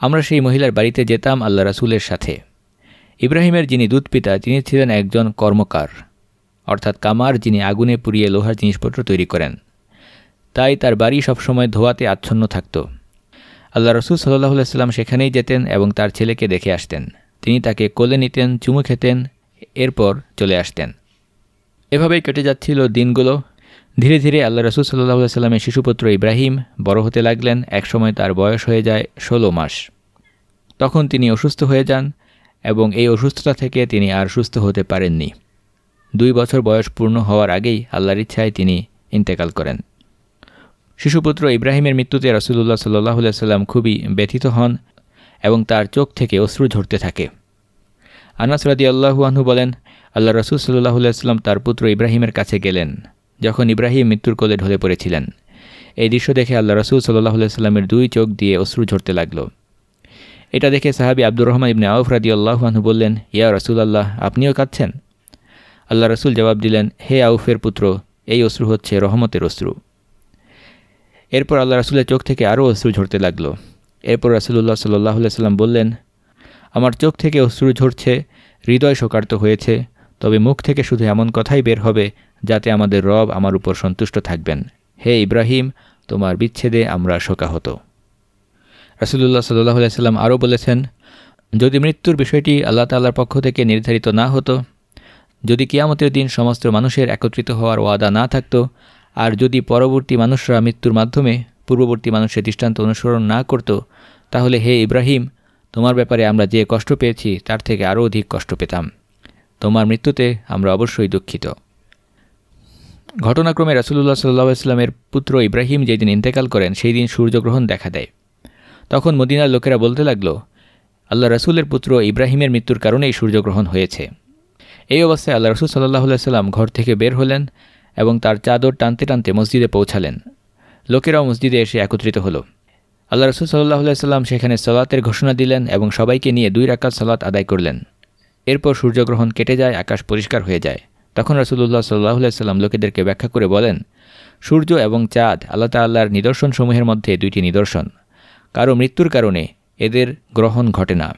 [SPEAKER 2] আমরা সেই মহিলার বাড়িতে যেতাম আল্লাহ রাসুলের সাথে। ইব্রাহিমের যিনি দুধ পিতা তিনি ছিলেন একজন কর্মকার, অর্থাৎ কামার যিনি আগুনে পুড়িয়ে লোহার জিনিসপত্র তৈরি করেন। তাই তার বাড়ি সবসময় ধোয়াতে আচ্ছন্ন থাকত। আল্লাহ রসুল সাল্লাহ সাল্লাম সেখানেই যেতেন এবং তার ছেলেকে দেখে আসতেন। তিনি তাকে কোলে নিতেন, চুমু খেতেন, এরপর চলে আসতেন। এভাবেই কেটে যাচ্ছিল দিনগুলো। ধীরে ধীরে আল্লাহ রসুল সাল্লাহ সাল্লামের শিশুপুত্র ইব্রাহিম বড় হতে লাগলেন, একসময় তার বয়স হয়ে যায় ষোলো মাস। তখন তিনি অসুস্থ হয়ে যান এবং এই অসুস্থতা থেকে তিনি আর সুস্থ হতে পারেননি। দুই বছর বয়স পূর্ণ হওয়ার আগেই আল্লাহর ইচ্ছায় তিনি ইন্তেকাল করেন। শিশুপুত্র ইব্রাহিমের মৃত্যুতে রসুল্লাহ সাল্লাহ সাল্লাম খুবই ব্যথিত হন এবং তার চোখ থেকে অশ্রু ঝরতে থাকে। আনাস রাদি আল্লাহু আনহু বলেন, আল্লাহ রসুল সাল্লাহ সাল্লাম তার পুত্র ইব্রাহিমের কাছে গেলেন, যখন ইব্রাহিম মৃত্যুর কোলে ঢলে পড়েছিলেন। এই দৃশ্য দেখে আল্লাহ রসুল সাল্লাহ সাল্লামের দুই চোখ দিয়ে অশ্রু ঝরতে লাগল। এটা দেখে সাহাবি আব্দুর রহমান ইবনে আউফ রাদি আল্লাহু আনহু বললেন, ইয়া রসুল আল্লাহ আপনিও কাঁদছেন? আল্লাহ রসুল জবাব দিলেন, হে আউফের পুত্র, এই অশ্রু হচ্ছে রহমতের অশ্রু। এরপর আল্লাহ রাসুলের চোখ থেকে আরও অশ্রু ঝরতে লাগল। এরপর রাসুলুল্লাহ সাল্লাহ সাল্লাম বললেন, আমার চোখ থেকে অশ্রু ঝরছে, হৃদয় শোকার্ত হয়েছে, তবে মুখ থেকে শুধু এমন কথাই বের হবে যাতে আমাদের রব আমার উপর সন্তুষ্ট থাকবেন। হে ইব্রাহিম, তোমার বিচ্ছেদে আমরা শোকাহত। রাসুলুল্লাহ সাল্লাহ সাল্লাম আরও বলেছেন, যদি মৃত্যুর বিষয়টি আল্লাহ তাল্লার পক্ষ থেকে নির্ধারিত না হতো, যদি কিয়ামতের দিন সমস্ত মানুষের একত্রিত হওয়ার ওয়াদা না থাকত আর যদি পরবর্তী মানুষরা মৃত্যুর মাধ্যমে পূর্ববর্তী মানুষের দৃষ্টান্ত অনুসরণ না করত, তাহলে হে ইব্রাহিম, তোমার ব্যাপারে আমরা যে কষ্ট পেয়েছি, তার থেকে আরও অধিক কষ্ট পেতাম। তোমার মৃত্যুতে আমরা অবশ্যই দুঃখিত। ঘটনাক্রমে রাসুলুল্লাহ সাল্লাহ ইসলামের পুত্র ইব্রাহিম যেদিন ইন্তেকাল করেন, সেই দিন সূর্যগ্রহণ দেখা দেয়। তখন মদিনার লোকেরা বলতে লাগল, আল্লাহ রাসুলের পুত্র ইব্রাহিমের মৃত্যুর কারণেই সূর্যগ্রহণ হয়েছে। এই অবস্থায় আল্লাহ রসুল সাল্লাহ সাল্লাম ঘর থেকে বের হলেন। এবং তার চাদর টানতে টানতে মসজিদে পৌঁছালেন। লোকেরাও মসজিদে এসে একত্রিত হলো। আল্লাহ রসুল সাল্লাহ সাল্লাম সেখানে সলাতের ঘোষণা দিলেন এবং সবাইকে নিয়ে দুই রাকাত সলাত আদায় করলেন। এরপর সূর্যগ্রহণ কেটে যায়, আকাশ পরিষ্কার হয়ে যায়। তখন রসুল্লাহ সাল্লাহ সাল্লাম লোকেদেরকে ব্যাখ্যা করে বলেন, সূর্য এবং চাঁদ আল্লাহ তাল্লাহর নিদর্শনসমূহের মধ্যে দুইটি নিদর্শন। কারও মৃত্যুর কারণে এদের গ্রহণ ঘটে না।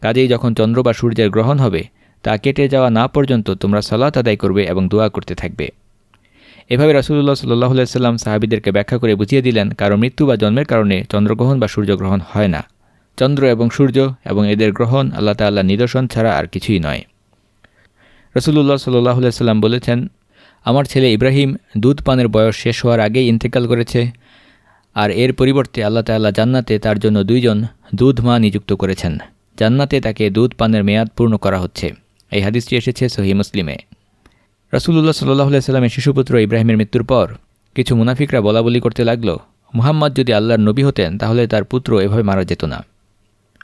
[SPEAKER 2] কাজেই যখন চন্দ্র বা সূর্যের গ্রহণ হবে, তা কেটে যাওয়া না পর্যন্ত তোমরা সালাত আদায় করবে এবং দোয়া করতে থাকবে। এভাবে রাসুল্লাহ সাল্লাহ সাল্লাম সাহাবিদেরকে ব্যাখ্যা করে বুঝিয়ে দিলেন কারও মৃত্যু বা জন্মের কারণে চন্দ্রগ্রহণ বা সূর্যগ্রহণ হয় না। চন্দ্র এবং সূর্য এবং এদের গ্রহণ আল্লাহ তাল্লাহ নিদর্শন ছাড়া আর কিছুই নয়। রসুল্লাহ সাল্লাহ সাল্লাম বলেছেন, আমার ছেলে ইব্রাহিম দুধ পানের বয়স শেষ হওয়ার আগেই ইন্তেকাল করেছে, আর এর পরিবর্তে আল্লাহ তাল্লাহ জান্নাতে তার জন্য দুইজন দুধ মা নিযুক্ত করেছেন। জান্নাতে তাকে দুধ পানের মেয়াদ পূর্ণ করা হচ্ছে। এই হাদিসটি এসেছে সহি মুসলিমে। রসুল্লাহ সাল্লাহ সাল্লামের শিশুপুত্র ইব্রাহিমের মৃত্যুর পর কিছু মুনাফিকরা বলা বলি করতে লাগল, মুহাম্মদ যদি আল্লাহর নবী হতেন, তাহলে তার পুত্র এভাবে মারা যেত না।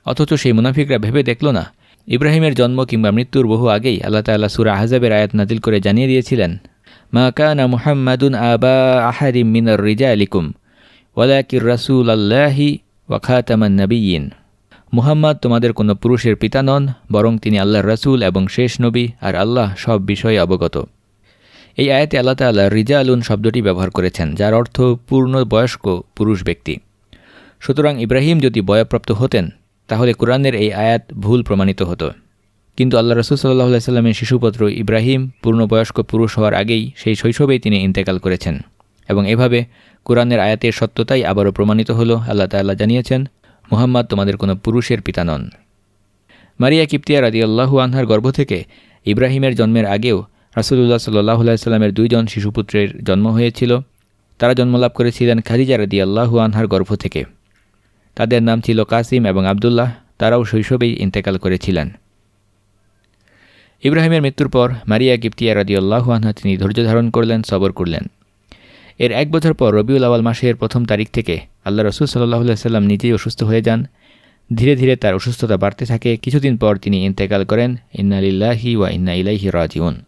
[SPEAKER 2] অথচ সেই মুনাফিকরা ভেবে দেখল না, ইব্রাহিমের জন্ম কিংবা মৃত্যুর বহু আগেই আল্লাহ তাল্লাহ সুরা আহজাবের আয়াত নাজিল করে জানিয়ে দিয়েছিলেন, মা কানা মুহাম্মাদুন আবা আহারিম মিনার রিজা আলিকুম ওয়ালাকির রাসুল আল্লাহি ওয়াখাতামান নবীন মুহাম্মদ তোমাদের কোনো পুরুষের পিতা নন, বরং তিনি আল্লাহর রাসুল এবং শেষ নবী আর আল্লাহ সব বিষয়ে অবগত। এই আয়াতে আল্লাহ তাল্লাহ রিজা আলুন শব্দটি ব্যবহার করেছেন, যার অর্থ পূর্ণ বয়স্ক পুরুষ ব্যক্তি। সুতরাং ইব্রাহিম যদি বয়প্রাপ্ত হতেন, তাহলে কোরআনের এই আয়াত ভুল প্রমাণিত হতো। কিন্তু আল্লাহ রসুল সাল্লাহ সাল্লামের শিশুপত্র ইব্রাহিম পূর্ণবয়স্ক পুরুষ হওয়ার আগেই সেই শৈশবেই তিনি ইন্তেকাল করেছেন। এবং এভাবে কোরআনের আয়াতের সত্যতাই আবারও প্রমাণিত হলো, আল্লাহ তাল্লাহ জানিয়েছেন মুহাম্মদ তোমাদের কোনো পুরুষের পিতা নন। মারিয়া কিপ্তিয়া রাদি আল্লাহু আনহার গর্ভ থেকে ইব্রাহিমের জন্মের আগেও রাসুলুল্লাহ সাল্লাহ সাল্লামের দুইজন শিশুপুত্রের জন্ম হয়েছিল। তারা জন্মলাভ করেছিলেন খাদিজা রদি আল্লাহু আনহার গর্ভ থেকে। তাদের নাম ছিল কাসিম এবং আবদুল্লাহ। তারাও শৈশবেই ইন্তেকাল করেছিলেন। ইব্রাহিমের মৃত্যুর পর মারিয়া কিপ্তিয়া রাদি আল্লাহু আনহা তিনি ধৈর্য ধারণ করলেন, সবর করলেন। এর এক বছর পর রবিউল আওয়াল মাসের প্রথম তারিখ থেকে আল্লাহ রসুল সাল্লাহ সাল্লাম নিজেই অসুস্থ হয়ে যান। ধীরে ধীরে তার অসুস্থতা বাড়তে থাকে। কিছুদিন পর তিনি ইন্তেকাল করেন। ইন্নালিল্লাহি ওয়া ইন্না ইলাইহি রাজিউন।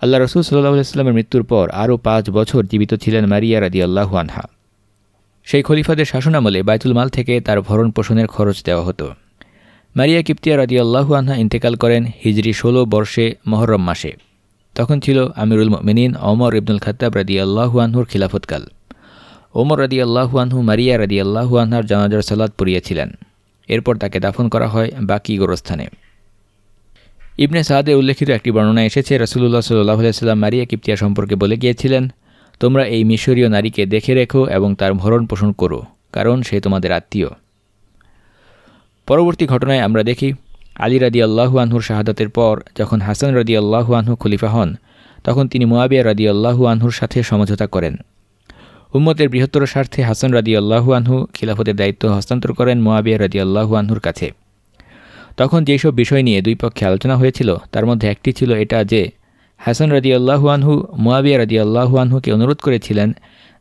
[SPEAKER 2] আল্লাহ রসুল সাল্লাহ সাল্লামের মৃত্যুর পর আরও পাঁচ বছর জীবিত ছিলেন মারিয়া রাদি আল্লাহু আনহা। সেই খলিফাদের শাসনামলে বাইতুল মাল থেকে তার ভরণ পোষণের খরচ দেওয়া হতো। মারিয়া কিপ্তিয়া রাদি আল্লাহু আনহা ইন্তেকাল করেন হিজরি ষোলো বর্ষে মহরম মাসে। তখন ছিল আমিরুল মিনীন অমর ইবনুল খত্তাব রাদি আল্লাহু আনহুর খিলাফতকাল। ওমর রাদি আল্লাহু আনহু মারিয়া রাদি আল্লাহু আনহার জানাজার সালাদ পড়িয়েছিলেন। এরপর তাকে দাফন করা হয় বাকি গোরস্থানে। ইবনে সাদে উল্লেখিত একটি বর্ণনা এসেছে রসুল্লাহ সাল্লাহ সাল্লাম মারিয়া কিপ্তিয়া সম্পর্কে বলে গিয়েছিলেন, তোমরা এই মিশরীয় নারীকে দেখে রেখো এবং তার ভরণ পোষণ করো, কারণ সে তোমাদের আত্মীয়। পরবর্তী ঘটনায় আমরা দেখি আলী রাদি আল্লাহু আনহুর শাহাদাতের পর যখন হাসান রাদি আল্লাহু আনহু খলিফা হন, তখন তিনি মোয়াবিয়া রাদি আল্লাহু আনহুর সাথে সমঝোতা করেন। উম্মতের বৃহত্তর স্বার্থে হাসান রাদি আল্লাহু আনহু খিলাফতের দায়িত্ব হস্তান্তর করেন মোয়াবিয়া রাদি আল্লাহু আনহুর কাছে। তখন যেসব বিষয় নিয়ে দুই পক্ষে আলোচনা হয়েছিল, তার মধ্যে একটি ছিল এটা যে, হাসান রাদি আল্লাহু আনহু মোয়াবিয়া রাদি আল্লাহু আনহুকে অনুরোধ করেছিলেন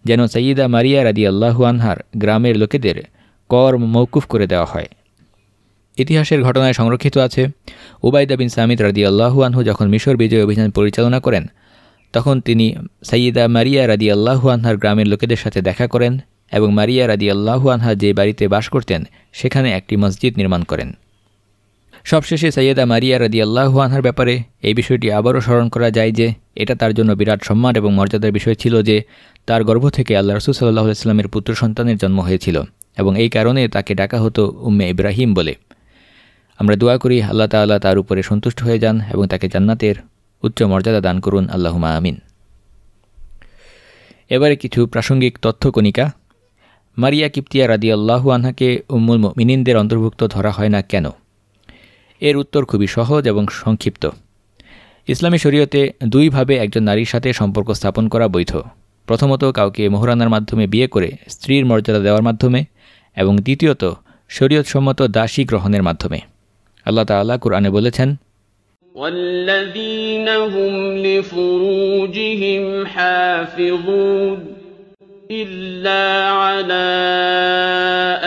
[SPEAKER 2] যেন সঈদা মারিয়া রাদি আল্লাহু আনহার গ্রামের লোকেদের কর মৌকুফ করে দেওয়া হয়। ইতিহাসের ঘটনায় সংরক্ষিত আছে। উবাইদা বিন সামিদ রাদি আল্লাহু আনহু যখন মিশর বিজয় অভিযান পরিচালনা করেন, তখন তিনি সাইয়দা মারিয়া রাদি আল্লাহু আনহার গ্রামের লোকেদের সাথে দেখা করেন এবং মারিয়া রাদি আল্লাহু আনহা যে বাড়িতে বাস করতেন, সেখানে একটি মসজিদ নির্মাণ করেন। সবশেষে সৈয়দা মারিয়া রাদি আল্লাহু আনহার ব্যাপারে এই বিষয়টি আবারও স্মরণ করা যায় যে, এটা তার জন্য বিরাট সম্মান এবং মর্যাদার বিষয় ছিল যে, তার গর্ভ থেকে আল্লাহ রসুল সাল্লাহ ইসলামের পুত্র সন্তানের জন্ম হয়েছিল এবং এই কারণে তাকে ডাকা হতো উম্মে ইব্রাহিম বলে। আমরা দোয়া করি, আল্লাহ তাল্লাহ তার উপরে সন্তুষ্ট হয়ে যান এবং তাকে জান্নাতের উচ্চ মর্যাদা দান করুন আল্লাহুমা আমিন। এবারে কিছু প্রাসঙ্গিক তথ্য কণিকা। মারিয়া কিপ্তিয়া রাদি আল্লাহু আনহাকে উম্মুল মিনিনদের অন্তর্ভুক্ত ধরা হয় না কেন? এর উত্তর খুবই সহজ এবং সংক্ষিপ্ত। ইসলামী শরীয়তে দুইভাবে একজন নারীর সাথে সম্পর্ক স্থাপন করা বৈধ। প্রথমত, কাউকে মোহরানার মাধ্যমে বিয়ে করে স্ত্রীর মর্যাদা দেওয়ার মাধ্যমে এবং দ্বিতীয়ত, শরীয়তসম্মত দাসী গ্রহণের মাধ্যমে। আল্লাহ তাল্লাহ কুরআনে বলেছেন
[SPEAKER 4] والذين هم لفروجهم حافظون إلا على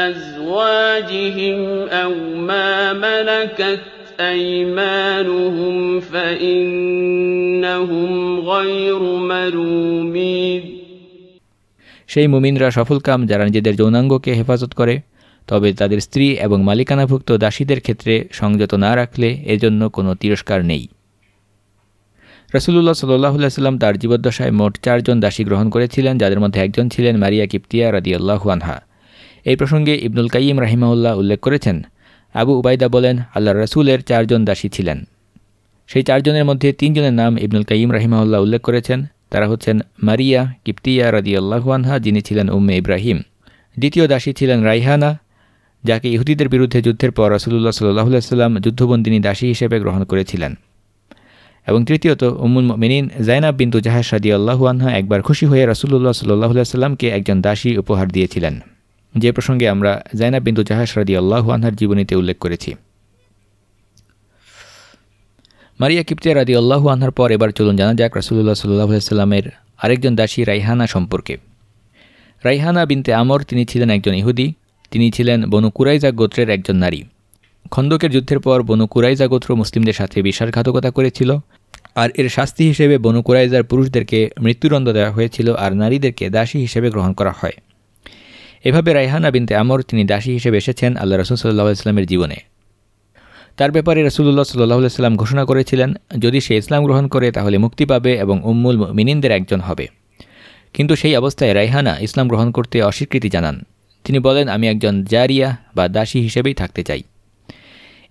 [SPEAKER 4] أزواجهم أو ما ملكت أيمانهم فإنهم غير ملومين
[SPEAKER 2] সেই মুমিনরা সফলকাম যারা নিজেদের যৌনাঙ্গকে হেফাজত করে তবে তাদের স্ত্রী এবং মালিকানাভুক্ত দাসীদের ক্ষেত্রে সংযত না রাখলে এজন্য কোনো তিরস্কার নেই। রসুল্লাহ সাল্লাহ সাল্লাম তার জীবদ্দশায় মোট চারজন দাসী গ্রহণ করেছিলেন, যাদের মধ্যে একজন ছিলেন মারিয়া কিপ্তিয়া রাদি আল্লাহু আনহা। এই প্রসঙ্গে ইবনুল কাইম রাহিমাউল্লাহ উল্লেখ করেছেন, আবু উবাইদা বলেন আল্লাহ রসুলের চারজন দাসী ছিলেন। সেই চারজনের মধ্যে তিনজনের নাম ইবনুল কাইম রাহিমাউল্লাহ উল্লেখ করেছেন, তারা হচ্ছেন মারিয়া কিপ্তিয়া রাদি আল্লাহু আনহা, যিনি ছিলেন উম্মে ইব্রাহিম। দ্বিতীয় দাসী ছিলেন রাইহানা যাকে ইহুদিদের বিরুদ্ধে যুদ্ধের পর রসুল্লাহ সাল্লাহ সাল্লাম যুদ্ধবন্দিনী দাসী হিসেবে গ্রহণ করেছিলেন। এবং তৃতীয়ত, উম্মুল মিনিন জাইনাব বিন্দু জাহাজ সাদি আল্লাহু আনহা একবার খুশি হয়ে রসুল্লাহ সাল্লাহ সাল্লামকে একজন দাসী উপহার দিয়েছিলেন। যে প্রসঙ্গে আমরা জাইনাব বিন্দু জাহাজ রাদি আল্লাহু আনহার জীবনীতে উল্লেখ করেছি। মারিয়া কিপ্তিয়া রাদি আল্লাহু আনহার পর এবার চলুন জানা যাক রসুল্লাহ সাল্লাহ সাল্লামের আরেকজন দাসী রাইহানা সম্পর্কে। রাইহানা বিনতে আমর, তিনি ছিলেন একজন ইহুদি। তিনি ছিলেন বনু কুরাইজা গোত্রের একজন নারী। খন্দকের যুদ্ধের পর বনু কুরাইজা গোত্র মুসলিমদের সাথে বিশ্বাসঘাতকতা করেছিল, আর এর শাস্তি হিসেবে বনু কুরাইজার পুরুষদেরকে মৃত্যুদণ্ড দেওয়া হয়েছিল আর নারীদেরকে দাসী হিসেবে গ্রহণ করা হয়। এভাবে রাইহানা বিনতে আমর তিনি দাসী হিসেবে এসেছেন আল্লাহ রসুল সাল্লাহ ইসলামের জীবনে। তার ব্যাপারে রসুল্লাহ সাল্লাহ সাল্লাম ঘোষণা করেছিলেন, যদি সে ইসলাম গ্রহণ করে, তাহলে মুক্তি পাবে এবং উম্মুল মিনিনদের একজন হবে। কিন্তু সেই অবস্থায় রাইহানা ইসলাম গ্রহণ করতে অস্বীকৃতি জানান। তিনি বলেন, আমি একজন জারিয়া বা দাসী হিসেবেই থাকতে চাই।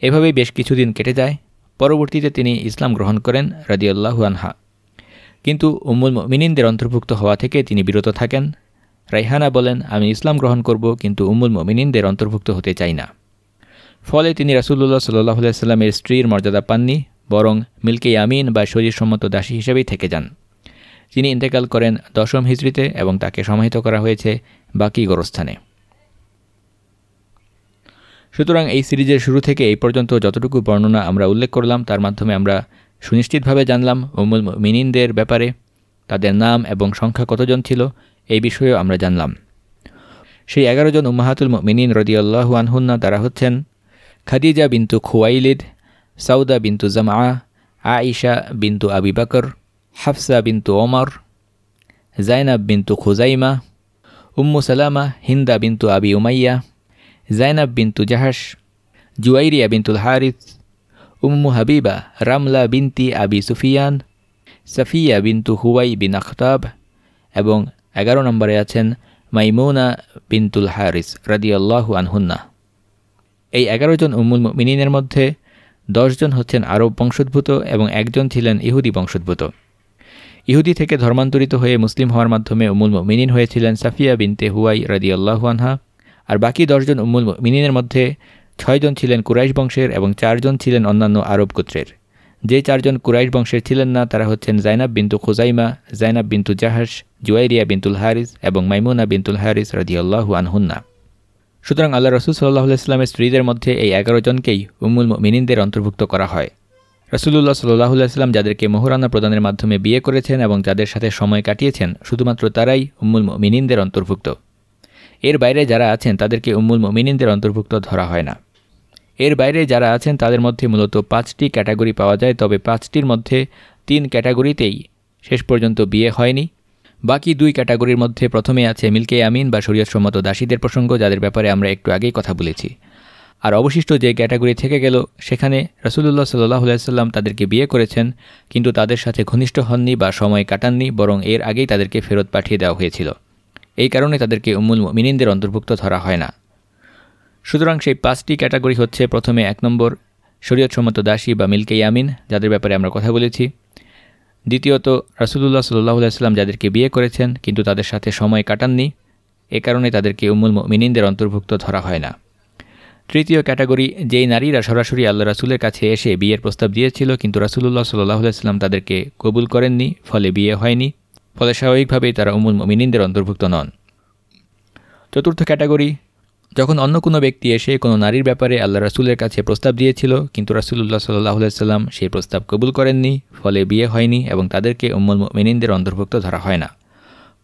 [SPEAKER 2] এভাবেই বেশ কিছুদিন কেটে যায়। পরবর্তীতে তিনি ইসলাম গ্রহণ করেন রাদিয়াল্লাহু আনহা। কিন্তু উম্মুল মিনিনদের অন্তর্ভুক্ত হওয়া থেকে তিনি বিরত থাকেন। রাইহানা বলেন, আমি ইসলাম গ্রহণ করব, কিন্তু উম্মুল মিনিনদের অন্তর্ভুক্ত হতে চাই না। ফলে তিনি রাসুল্লাহ সাল্লাহ সাল্লামের স্ত্রীর মর্যাদা পাননি, বরং মিল্কে ইয়ামিন বা শরীরসম্মত দাসী হিসেবেই থেকে যান। তিনি ইন্তেকাল করেন দশম হিজড়িতে এবং তাকে সমাহিত করা হয়েছে বাকি গোরস্থানে। সুতরাং এই সিরিজের শুরু থেকে এই পর্যন্ত যতটুকু বর্ণনা আমরা উল্লেখ করলাম, তার মাধ্যমে আমরা সুনিশ্চিতভাবে জানলাম উমুল মিনিনদের ব্যাপারে, তাদের নাম এবং সংখ্যা কতজন ছিল, এই বিষয়েও আমরা জানলাম। সেই এগারো জন উম্মাহাতুল মিনিন রদিয়াল্লাহু আনহুন্না তারা হচ্ছেন খাদিজা বিন্তু খুয়াইলিদ সাউদা বিন্তু জামা আইশা বিন্তু আবি বাকর, হাফসা বিন্তু ওমর, জাইনাব বিন্তু খুজাইমা, উম্মু সালামা, হিন্দা বিন্তু আবি উমাইয়া জাইনাব বিন্তু জাহাস জুয়াইরিয়া বিন্তুল হারিস উম্মু হাবিবা রামলা বিনতি আবি সুফিয়ান সাফিয়া বিন্তু হুয়াই বিন আখতাব এবং এগারো নম্বরে আছেন মাইমুনা বিনতুল হারিস রাদিয়াল্লাহু আনহুন্না। এই এগারো জন উম্মুল মিনিনের মধ্যে দশজন হচ্ছেন আরব বংশোদ্ভূত এবং একজন ছিলেন ইহুদি বংশোদ্ভূত। ইহুদি থেকে ধর্মান্তরিত হয়ে মুসলিম হওয়ার মাধ্যমে উমুল মিনিন হয়েছিলেন সাফিয়া বিনতে হুয়াই রাদিয়াল্লাহু আনহা। আর বাকি দশজন উম্মুল মিনিনের মধ্যে ছয়জন ছিলেন কুরাইশ বংশের এবং চারজন ছিলেন অন্যান্য আরব গোত্রের। যে চারজন কুরাইশ বংশের ছিলেন না, তারা হচ্ছেন জাইনাব বিন্তু খুজাইমা, জাইনাব বিন্তু জাহাস জুয়াইরিয়া বিন্তুল হারিস এবং মাইমুনা বিন্তুল হারিস রদিয়াল্লাহু আনহুন্না। সুতরাং আল্লাহ রসুল সাল্লাহ ইসলামের স্ত্রীদের মধ্যে এই এগারো জনকেই উম্মুল মিনিনদের অন্তর্ভুক্ত করা হয়। রসুল্লাহ সাল্লাহ সাল্লাম যাদেরকে মোহরানা প্রদানের মাধ্যমে বিয়ে করেছেন এবং যাদের সাথে সময় কাটিয়েছেন, শুধুমাত্র তারাই উম্মুল মিনিনদের অন্তর্ভুক্ত। এর বাইরে যারা আছেন, তাদেরকে উম্মুল মিনিনদের অন্তর্ভুক্ত ধরা হয় না। এর বাইরে যারা আছেন, তাদের মধ্যে মূলত পাঁচটি ক্যাটাগরি পাওয়া যায়, তবে পাঁচটির মধ্যে তিন ক্যাটাগরিতেই শেষ পর্যন্ত বিয়ে হয়নি। বাকি দুই ক্যাটাগরির মধ্যে প্রথমে আছে মিল্কে আমিন বা শরীয়তসম্মত দাসীদের প্রসঙ্গ, যাদের ব্যাপারে আমরা একটু আগেই কথা বলেছি। আর অবশিষ্ট যে ক্যাটাগরি থেকে গেল, সেখানে রসুল্লাহ সাল্লাহ সাল্লাম তাদেরকে বিয়ে করেছেন, কিন্তু তাদের সাথে ঘনিষ্ঠ হননি বা সময় কাটাননি, বরং এর আগেই তাদেরকে ফেরত পাঠিয়ে দেওয়া হয়েছিল। এই কারণে তাদেরকে উমুল মিনিনদের অন্তর্ভুক্ত ধরা হয় না। সুতরাং সেই পাঁচটি ক্যাটাগরি হচ্ছে প্রথমে এক নম্বর, শরীয়তসম্মত দাসী বা মিল্কে ইয়ামিন, যাদের ব্যাপারে আমরা কথা বলেছি। দ্বিতীয়ত, রাসুলুল্লাহ সাল্লাহ সাল্লাম যাদেরকে বিয়ে করেছেন, কিন্তু তাদের সাথে সময় কাটাননি। এ কারণে তাদেরকে উমুল মিনিনদের অন্তর্ভুক্ত ধরা হয় না। তৃতীয় ক্যাটাগরি, যেই নারীরা সরাসরি আল্লাহ রাসুলের কাছে এসে বিয়ের প্রস্তাব দিয়েছিল, কিন্তু রাসুলুল্লাহ সাল্লাহ সাল্লাম তাদেরকে কবুল করেননি, ফলে বিয়ে হয়নি। ফলে স্বাভাবিকভাবেই তারা উমুল মিনিনদের অন্তর্ভুক্ত নন। চতুর্থ ক্যাটাগরি, যখন অন্য কোনো ব্যক্তি এসে কোনো নারীর ব্যাপারে আল্লাহ রাসুলের কাছে প্রস্তাব দিয়েছিল, কিন্তু রাসুলুল্লাহ সাল্লাহ সাল্লাম সেই প্রস্তাব কবুল করেননি, ফলে বিয়ে হয়নি এবং তাদেরকে উম্মুল মিনিনদের অন্তর্ভুক্ত ধরা হয় না।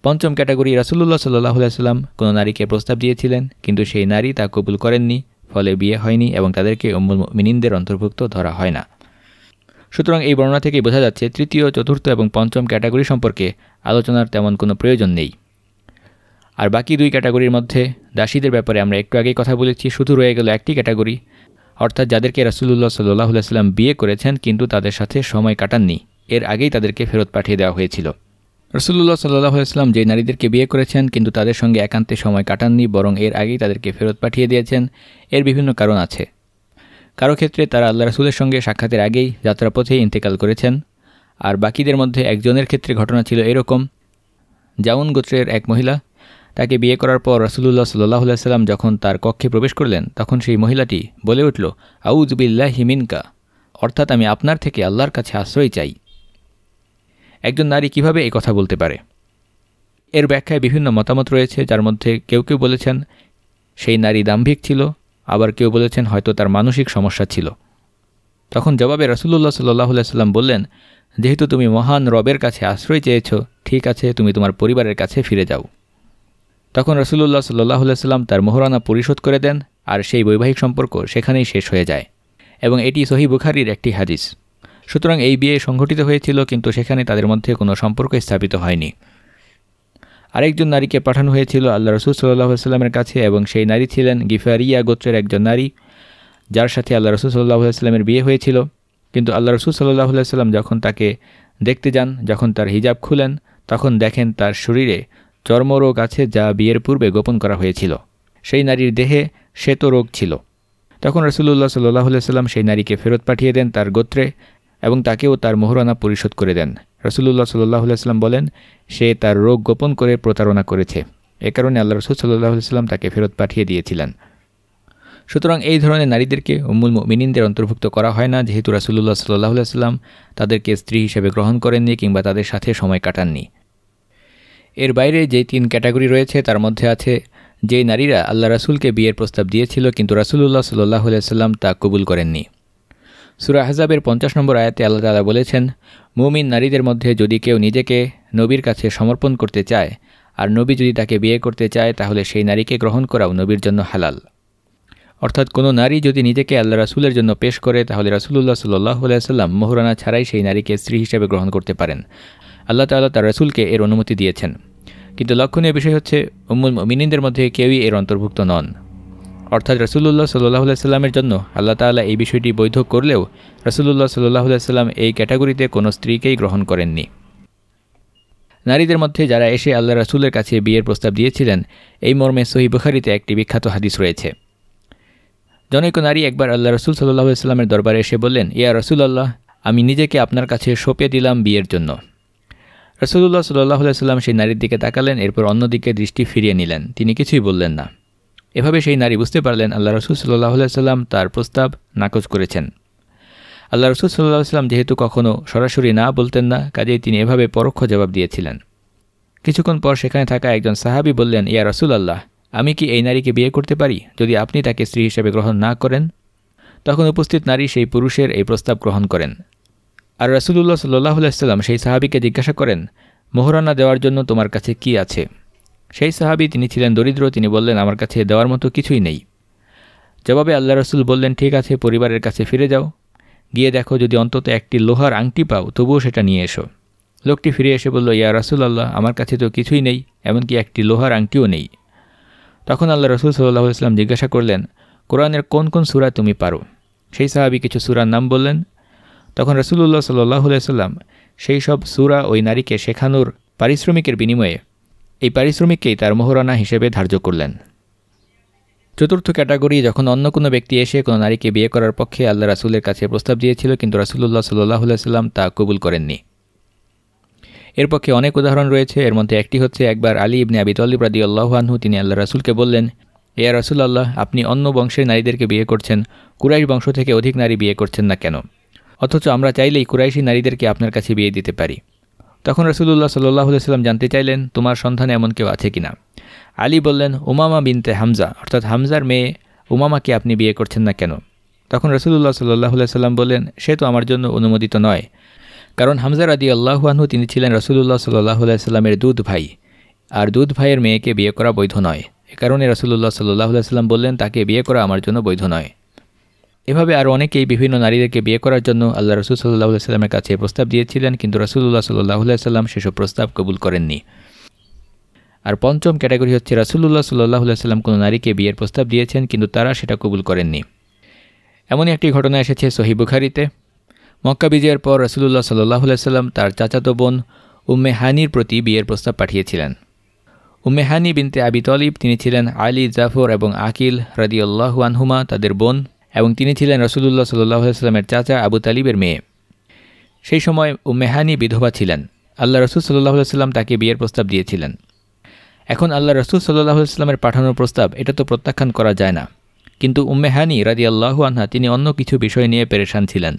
[SPEAKER 2] পঞ্চম ক্যাটাগরি, রাসুলুল্লাহ সাল্লাহ সাল্লাম কোনো নারীকে প্রস্তাব দিয়েছিলেন, কিন্তু সেই নারী তা কবুল করেননি, ফলে বিয়ে হয়নি এবং তাদেরকে উম্মুল মিনিনদের অন্তর্ভুক্ত ধরা হয় না। সুতরাং এই বর্ণনা থেকেই বোঝা যাচ্ছে তৃতীয়, চতুর্থ এবং পঞ্চম ক্যাটাগরি সম্পর্কে আলোচনার তেমন কোনো প্রয়োজন নেই। আর বাকি দুই ক্যাটাগরির মধ্যে দাসীদের ব্যাপারে আমরা একটু আগেই কথা বলেছি, শুধু রয়ে গেল একটি ক্যাটাগরি। অর্থাৎ যাদেরকে রাসুল্লাহ সাল্লাহ সাল্লাম বিয়ে করেছেন কিন্তু তাদের সাথে সময় কাটাননি, এর আগেই তাদেরকে ফেরত পাঠিয়ে দেওয়া হয়েছিল। রসুল্লাহ সাল্লাহ সাল্লাম যে নারীদেরকে বিয়ে করেছেন কিন্তু তাদের সঙ্গে একান্তে সময় কাটাননি, বরং এর আগেই তাদেরকে ফেরত পাঠিয়ে দিয়েছেন। এর বিভিন্ন কারণ আছে। কারও ক্ষেত্রে তারা আল্লাহ রসুলের সঙ্গে সাক্ষাতের আগেই যাত্রাপথে ইন্তেকাল করেছেন। আর বাকিদের মধ্যে একজনের ক্ষেত্রে ঘটনা ছিল এরকম। জাউন গোত্রের এক মহিলা, তাকে বিয়ে করার পর রসুল্লাহ সাল্লাহ সাল্লাম যখন তার কক্ষে প্রবেশ করলেন, তখন সেই মহিলাটি বলে উঠল আউজবিল্লাহ হিমিনকা অর্থাৎ আমি আপনার থেকে আল্লাহর কাছে আশ্রয় চাই। একজন নারী কীভাবে এই কথা বলতে পারে? এর ব্যাখ্যায় বিভিন্ন মতামত রয়েছে, যার মধ্যে কেউ কেউ বলেছেন, সেই নারী দাম্ভিক ছিল আবার কেউ বলেছেন হয়তো তার মানসিক সমস্যা ছিল। তখন জবাবে রসুল্লাহ সাল্লাহ সাল্লাম বললেন, যেহেতু তুমি মহান রবের কাছে আশ্রয় চেয়েছ, ঠিক আছে, তুমি তোমার পরিবারের কাছে ফিরে যাও। তখন রসুল্লাহ সাল্লাহ সাল্লাম তার মোহরানা পরিশোধ করে দেন আর সেই বৈবাহিক সম্পর্ক সেখানেই শেষ হয়ে যায় এবং এটি সহি বুখারির একটি হাদিস। সুতরাং এই বিয়ে সংঘটিত হয়েছিল, কিন্তু সেখানে তাদের মধ্যে কোনো সম্পর্ক স্থাপিত হয়নি। আরেকজন নারীকে পাঠানো হয়েছিল আল্লাহ রসুল সাল্লাহ কাছে এবং সেই নারী ছিলেন গিফারিয়া গোত্রের একজন নারী, যার সাথে আল্লাহ রসুল সাল্লাহ বিয়ে হয়েছিল। কিন্তু আল্লাহ রসুল সাল্লাহ সাল্লাম যখন তাকে দেখতে যান, যখন তার হিজাব খুলেন, তখন দেখেন তার শরীরে চর্মরোগ আছে যা বিয়ের পূর্বে গোপন করা হয়েছিল। সেই নারীর দেহে শ্বেত রোগ ছিল। তখন রসুল্লাহ সাল্লাহ সাল্লাম সেই নারীকে ফেরত পাঠিয়ে দেন তার গোত্রে এবং তাকেও তার মোহরানা পরিশোধ করে দেন। রসুল্লাহ সাল্লাহ সাল্লাম বলেন, সে তার রোগ গোপন করে প্রতারণা করেছে। এ কারণে আল্লাহ রসুল সাল্লাহ সাল্লাম তাকে ফেরত পাঠিয়ে দিয়েছিলেন। সুতরাং এই ধরনের নারীদেরকে উম্মুল মিনিনদের অন্তর্ভুক্ত করা হয় না, যেহেতু রাসুল্লাহ সাল্লাহ সাল্লাম তাদেরকে স্ত্রী হিসেবে গ্রহণ করেননি কিংবা তাদের সাথে সময় কাটাননি। এর বাইরে যে তিন ক্যাটাগরি রয়েছে, তার মধ্যে আছে যেই নারীরা আল্লাহ রাসুলকে বিয়ের প্রস্তাব দিয়েছিল, কিন্তু রাসুলুল্লাহ সাল্লাহ সাল্লাম তা কবুল করেননি। সুরা হাজাবের পঞ্চাশ নম্বর আয়াতে আল্লাহ তালা বলেছেন, মুমিন নারীদের মধ্যে যদি কেউ নিজেকে নবীর কাছে সমর্পণ করতে চায়, আর নবী যদি তাকে বিয়ে করতে চায়, তাহলে সেই নারীকে গ্রহণ করাও নবীর জন্য হালাল। অর্থাৎ কোনো নারী যদি নিজেকে আল্লাহ রাসুলের জন্য পেশ করে, তাহলে রাসুলুল্লাহ সাল্লাহ সাল্লাম মোহরানা ছাড়াই সেই নারীকে স্ত্রী হিসেবে গ্রহণ করতে পারেন। আল্লাহ তাল্লাহ তার রাসুলকে এর অনুমতি দিয়েছেন। কিন্তু লক্ষণীয় বিষয় হচ্ছে, উম্মুল মিনিনদের মধ্যে কেউই এর অন্তর্ভুক্ত নন। অর্থাৎ রসুল্লাহ সাল্লাহ সাল্লামের জন্য আল্লাহ তাল্লাহ এই বিষয়টি বৈধ করলেও রসুল্লাহ সাল্লাহ সাল্লাম এই ক্যাটাগরিতে কোনো স্ত্রীকেই গ্রহণ করেননি। নারীদের মধ্যে যারা এসে আল্লাহ রাসুলের কাছে বিয়ের প্রস্তাব দিয়েছিলেন, এই মর্মে সহি বুখারিতে একটি বিখ্যাত হাদিস রয়েছে। জনৈক নারী একবার আল্লাহ রসুল সাল্লাহ সাল্লামের দরবারে এসে বললেন, ইয়া রসুল আল্লাহ আমি নিজেকে আপনার কাছে সঁপে দিলাম বিয়ের জন্য। রসুল্লাহ সাল্লাহ সাল্লাম সেই নারীর দিকে তাকালেন, এরপর অন্যদিকে দৃষ্টি ফিরিয়ে নিলেন। তিনি কিছুই বললেন না। এভাবে সেই নারী বুঝতে পারলেন আল্লাহ রসুল সাল্লাহ সাল্লাম তার প্রস্তাব নাকচ করেছেন। আল্লাহ রসুল সাল্লাহ সাল্লাম যেহেতু কখনও সরাসরি না বলতেন না, কাজেই তিনি এভাবে পরোক্ষ জবাব দিয়েছিলেন। কিছুক্ষণ পর সেখানে থাকা একজন সাহাবি বললেন, ইয়া রসুল আল্লাহ আমি কি এই নারীকে বিয়ে করতে পারি? যদি আপনি তাকে স্ত্রী হিসেবে গ্রহণ না করেন? তখন উপস্থিত নারী সেই পুরুষের এই প্রস্তাব গ্রহণ করেন। আর রসুল্লাহ সাল্লাহ সাল্লাম সেই সাহাবিকে জিজ্ঞাসা করেন, মোহরানা দেওয়ার জন্য তোমার কাছে কি আছে? সেই সাহাবি তিনি ছিলেন দরিদ্র, তিনি বললেন, আমার কাছে দেওয়ার মতো কিছুই নেই। জবাবে আল্লাহ রসুল বললেন, ঠিক আছে, পরিবারের কাছে ফিরে যাও। গিয়ে দেখো যদি অন্তত একটি লোহার আংটি পাও, তবুও সেটা নিয়ে এসো। লোকটি ফিরে এসে বলল, ইয়া আল্লাহ আমার কাছে তো কিছুই নেই, এমনকি একটি লোহার আংটিও নেই। তখন আল্লাহ রসুল সাল্লাহ ইসলাম জিজ্ঞাসা করলেন, কোরআনের কোন কোন সুরা তুমি পারো? সেই সাহাবি কিছু সুরার নাম বললেন। তখন রসুল্লাহ সাল্লাহ সাল্লাম সেই সব সুরা ওই নারীকে শেখানোর পারিশ্রমিকের বিনিময়ে এই পারিশ্রমিককেই তার মোহরানা হিসেবে ধার্য করলেন। চতুর্থ ক্যাটাগরি যখন অন্য কোনো ব্যক্তি এসে কোনো নারীকে বিয়ে করার পক্ষে আল্লাহ রাসুলের কাছে প্রস্তাব দিয়েছিল, কিন্তু রাসুল্লাহ সাল্লাহ সাল্লাম তা কবুল করেননি। এর পক্ষে অনেক উদাহরণ রয়েছে। এর মধ্যে একটি হচ্ছে একবার আলী ইবনে আবি তল্লিব রাদি আল্লাহানহু তিনি আল্লাহ রাসুলকে বললেন এয়া আল্লাহ আপনি অন্য বংশের নারীদেরকে বিয়ে করছেন, কুরাইশ বংশ থেকে অধিক নারী বিয়ে করছেন না কেন? অথচ আমরা চাইলেই কুরাইশি নারীদেরকে আপনার কাছে বিয়ে দিতে পারি। তখন রসুল্লাহ সাল্লাহ সাল্লাম জানতে চাইলেন, তোমার সন্ধানে এমন কেউ আছে কিনা? আলী বললেন, উমামা বিনতে হামজা। অর্থাৎ হামজার মেয়ে উমামাকে আপনি বিয়ে করছেন না কেন? তখন রসুল্লাহ সাল্লাহ সাল্লাম বললেন, সে তো আমার জন্য অনুমোদিত নয়। কারণ হামজার আদি আল্লাহুয়ানহু তিনি ছিলেন রসুল্লাহ সাল্লাহ সাল্লামের দুধ ভাই। আর দুধ ভাইয়ের মেয়েকে বিয়ে করা বৈধ নয়। এ কারণে রসুল্লাহ সাল্লাহ সাল্লাম বললেন, তাকে বিয়ে করা আমার জন্য বৈধ নয়। এভাবে আরও অনেকেই বিভিন্ন নারীদেরকে বিয়ে করার জন্য আল্লাহ রসুল সাল্লাহ সাল্লামের কাছে প্রস্তাব দিয়েছিলেন, কিন্তু রসুল্লাহ সাল্লাহ সাল্লাম সেসব প্রস্তাব কবুল করেননি। আর পঞ্চম ক্যাটাগরি হচ্ছে রাসুল্লাহ সাল্লাহ সাল্লাম কোনো নারীকে বিয়ের প্রস্তাব দিয়েছেন, কিন্তু তারা সেটা কবুল করেননি। এমনই একটি ঘটনা এসেছে সহি বুখারিতে। মক্কা বিজয়ের পর রসুল্লাহ সাল্লাহ সাল্লাম তার চাচাতো বোন উম্মে হানির প্রতি বিয়ের প্রস্তাব পাঠিয়েছিলেন। উম্মে হানি বিনতে আবি তলিব, তিনি ছিলেন আলী জাফর এবং আকিল রাদিউল্লাহু আনহুমা, তাদের বোন। এবং তিনি ছিলেন রসুল্লাহ সাল্লাহ সাল্লামের চাচা আবু তালিবের মেয়ে। সেই সময় উম্মেহানি বিধবা ছিলেন। আল্লাহ রসুল সাল্লাহ সাল্লাম তাকে বিয়ের প্রস্তাব দিয়েছিলেন। এখন আল্লাহ রসুল সাল্লাহ সাল্লামের পাঠানোর প্রস্তাব, এটা তো প্রত্যাখ্যান করা যায় না। কিন্তু উম্মেহানি রাজি আল্লাহু আনহা তিনি অন্য কিছু বিষয় নিয়ে পেরেশান ছিলেন।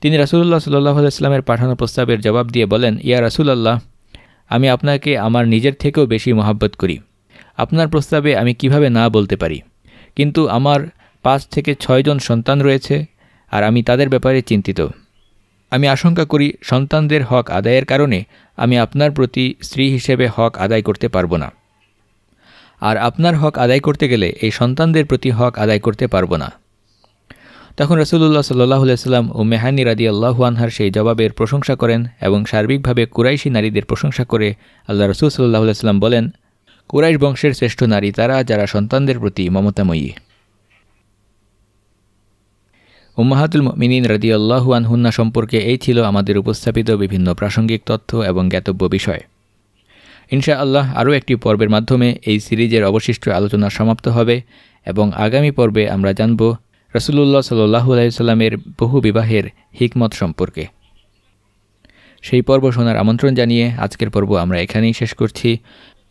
[SPEAKER 2] তিনি রাসুল্লাহ সাল্লাহ সাল্লামের পাঠানো প্রস্তাবের জবাব দিয়ে বলেন, ইয়া রাসুলাল্লাহ, আমি আপনাকে আমার নিজের থেকেও বেশি মহাব্বত করি। আপনার প্রস্তাবে আমি কীভাবে না বলতে পারি। কিন্তু আমার পাঁচ থেকে ছয়জন সন্তান রয়েছে, আর আমি তাদের ব্যাপারে চিন্তিত। আমি আশঙ্কা করি সন্তানদের হক আদায়ের কারণে আমি আপনার প্রতি স্ত্রী হিসেবে হক আদায় করতে পারব না। আর আপনার হক আদায় করতে গেলে এই সন্তানদের প্রতি হক আদায় করতে পারব না। তখন রসুল্লাহ সাল্লাহ সাল্লাম ও মেহানি রাদি আল্লাহু আনহার সেই জবাবের প্রশংসা করেন এবং সার্বিকভাবে কুরাইশি নারীদের প্রশংসা করে আল্লাহ রসুল সাল্লাহ সাল্লাম বলেন, কুরাইশ বংশের শ্রেষ্ঠ নারী তারা যারা সন্তানদের প্রতি মমতাময়ী। উম্মাহাতুল মিনিন রদি আল্লাহু আনহুন্না সম্পর্কে এই ছিল আমাদের উপস্থাপিত বিভিন্ন প্রাসঙ্গিক তথ্য এবং জ্ঞাতব্য বিষয়। ইনশা আল্লাহ আরও একটি পর্বের মাধ্যমে এই সিরিজের অবশিষ্ট আলোচনা সমাপ্ত হবে এবং আগামী পর্বে আমরা জানব রসুল্লাহ সাল্লু আলাইসাল্লামের বহু বিবাহের হিকমত সম্পর্কে। সেই পর্ব শোনার আমন্ত্রণ জানিয়ে আজকের পর্ব আমরা এখানেই শেষ করছি।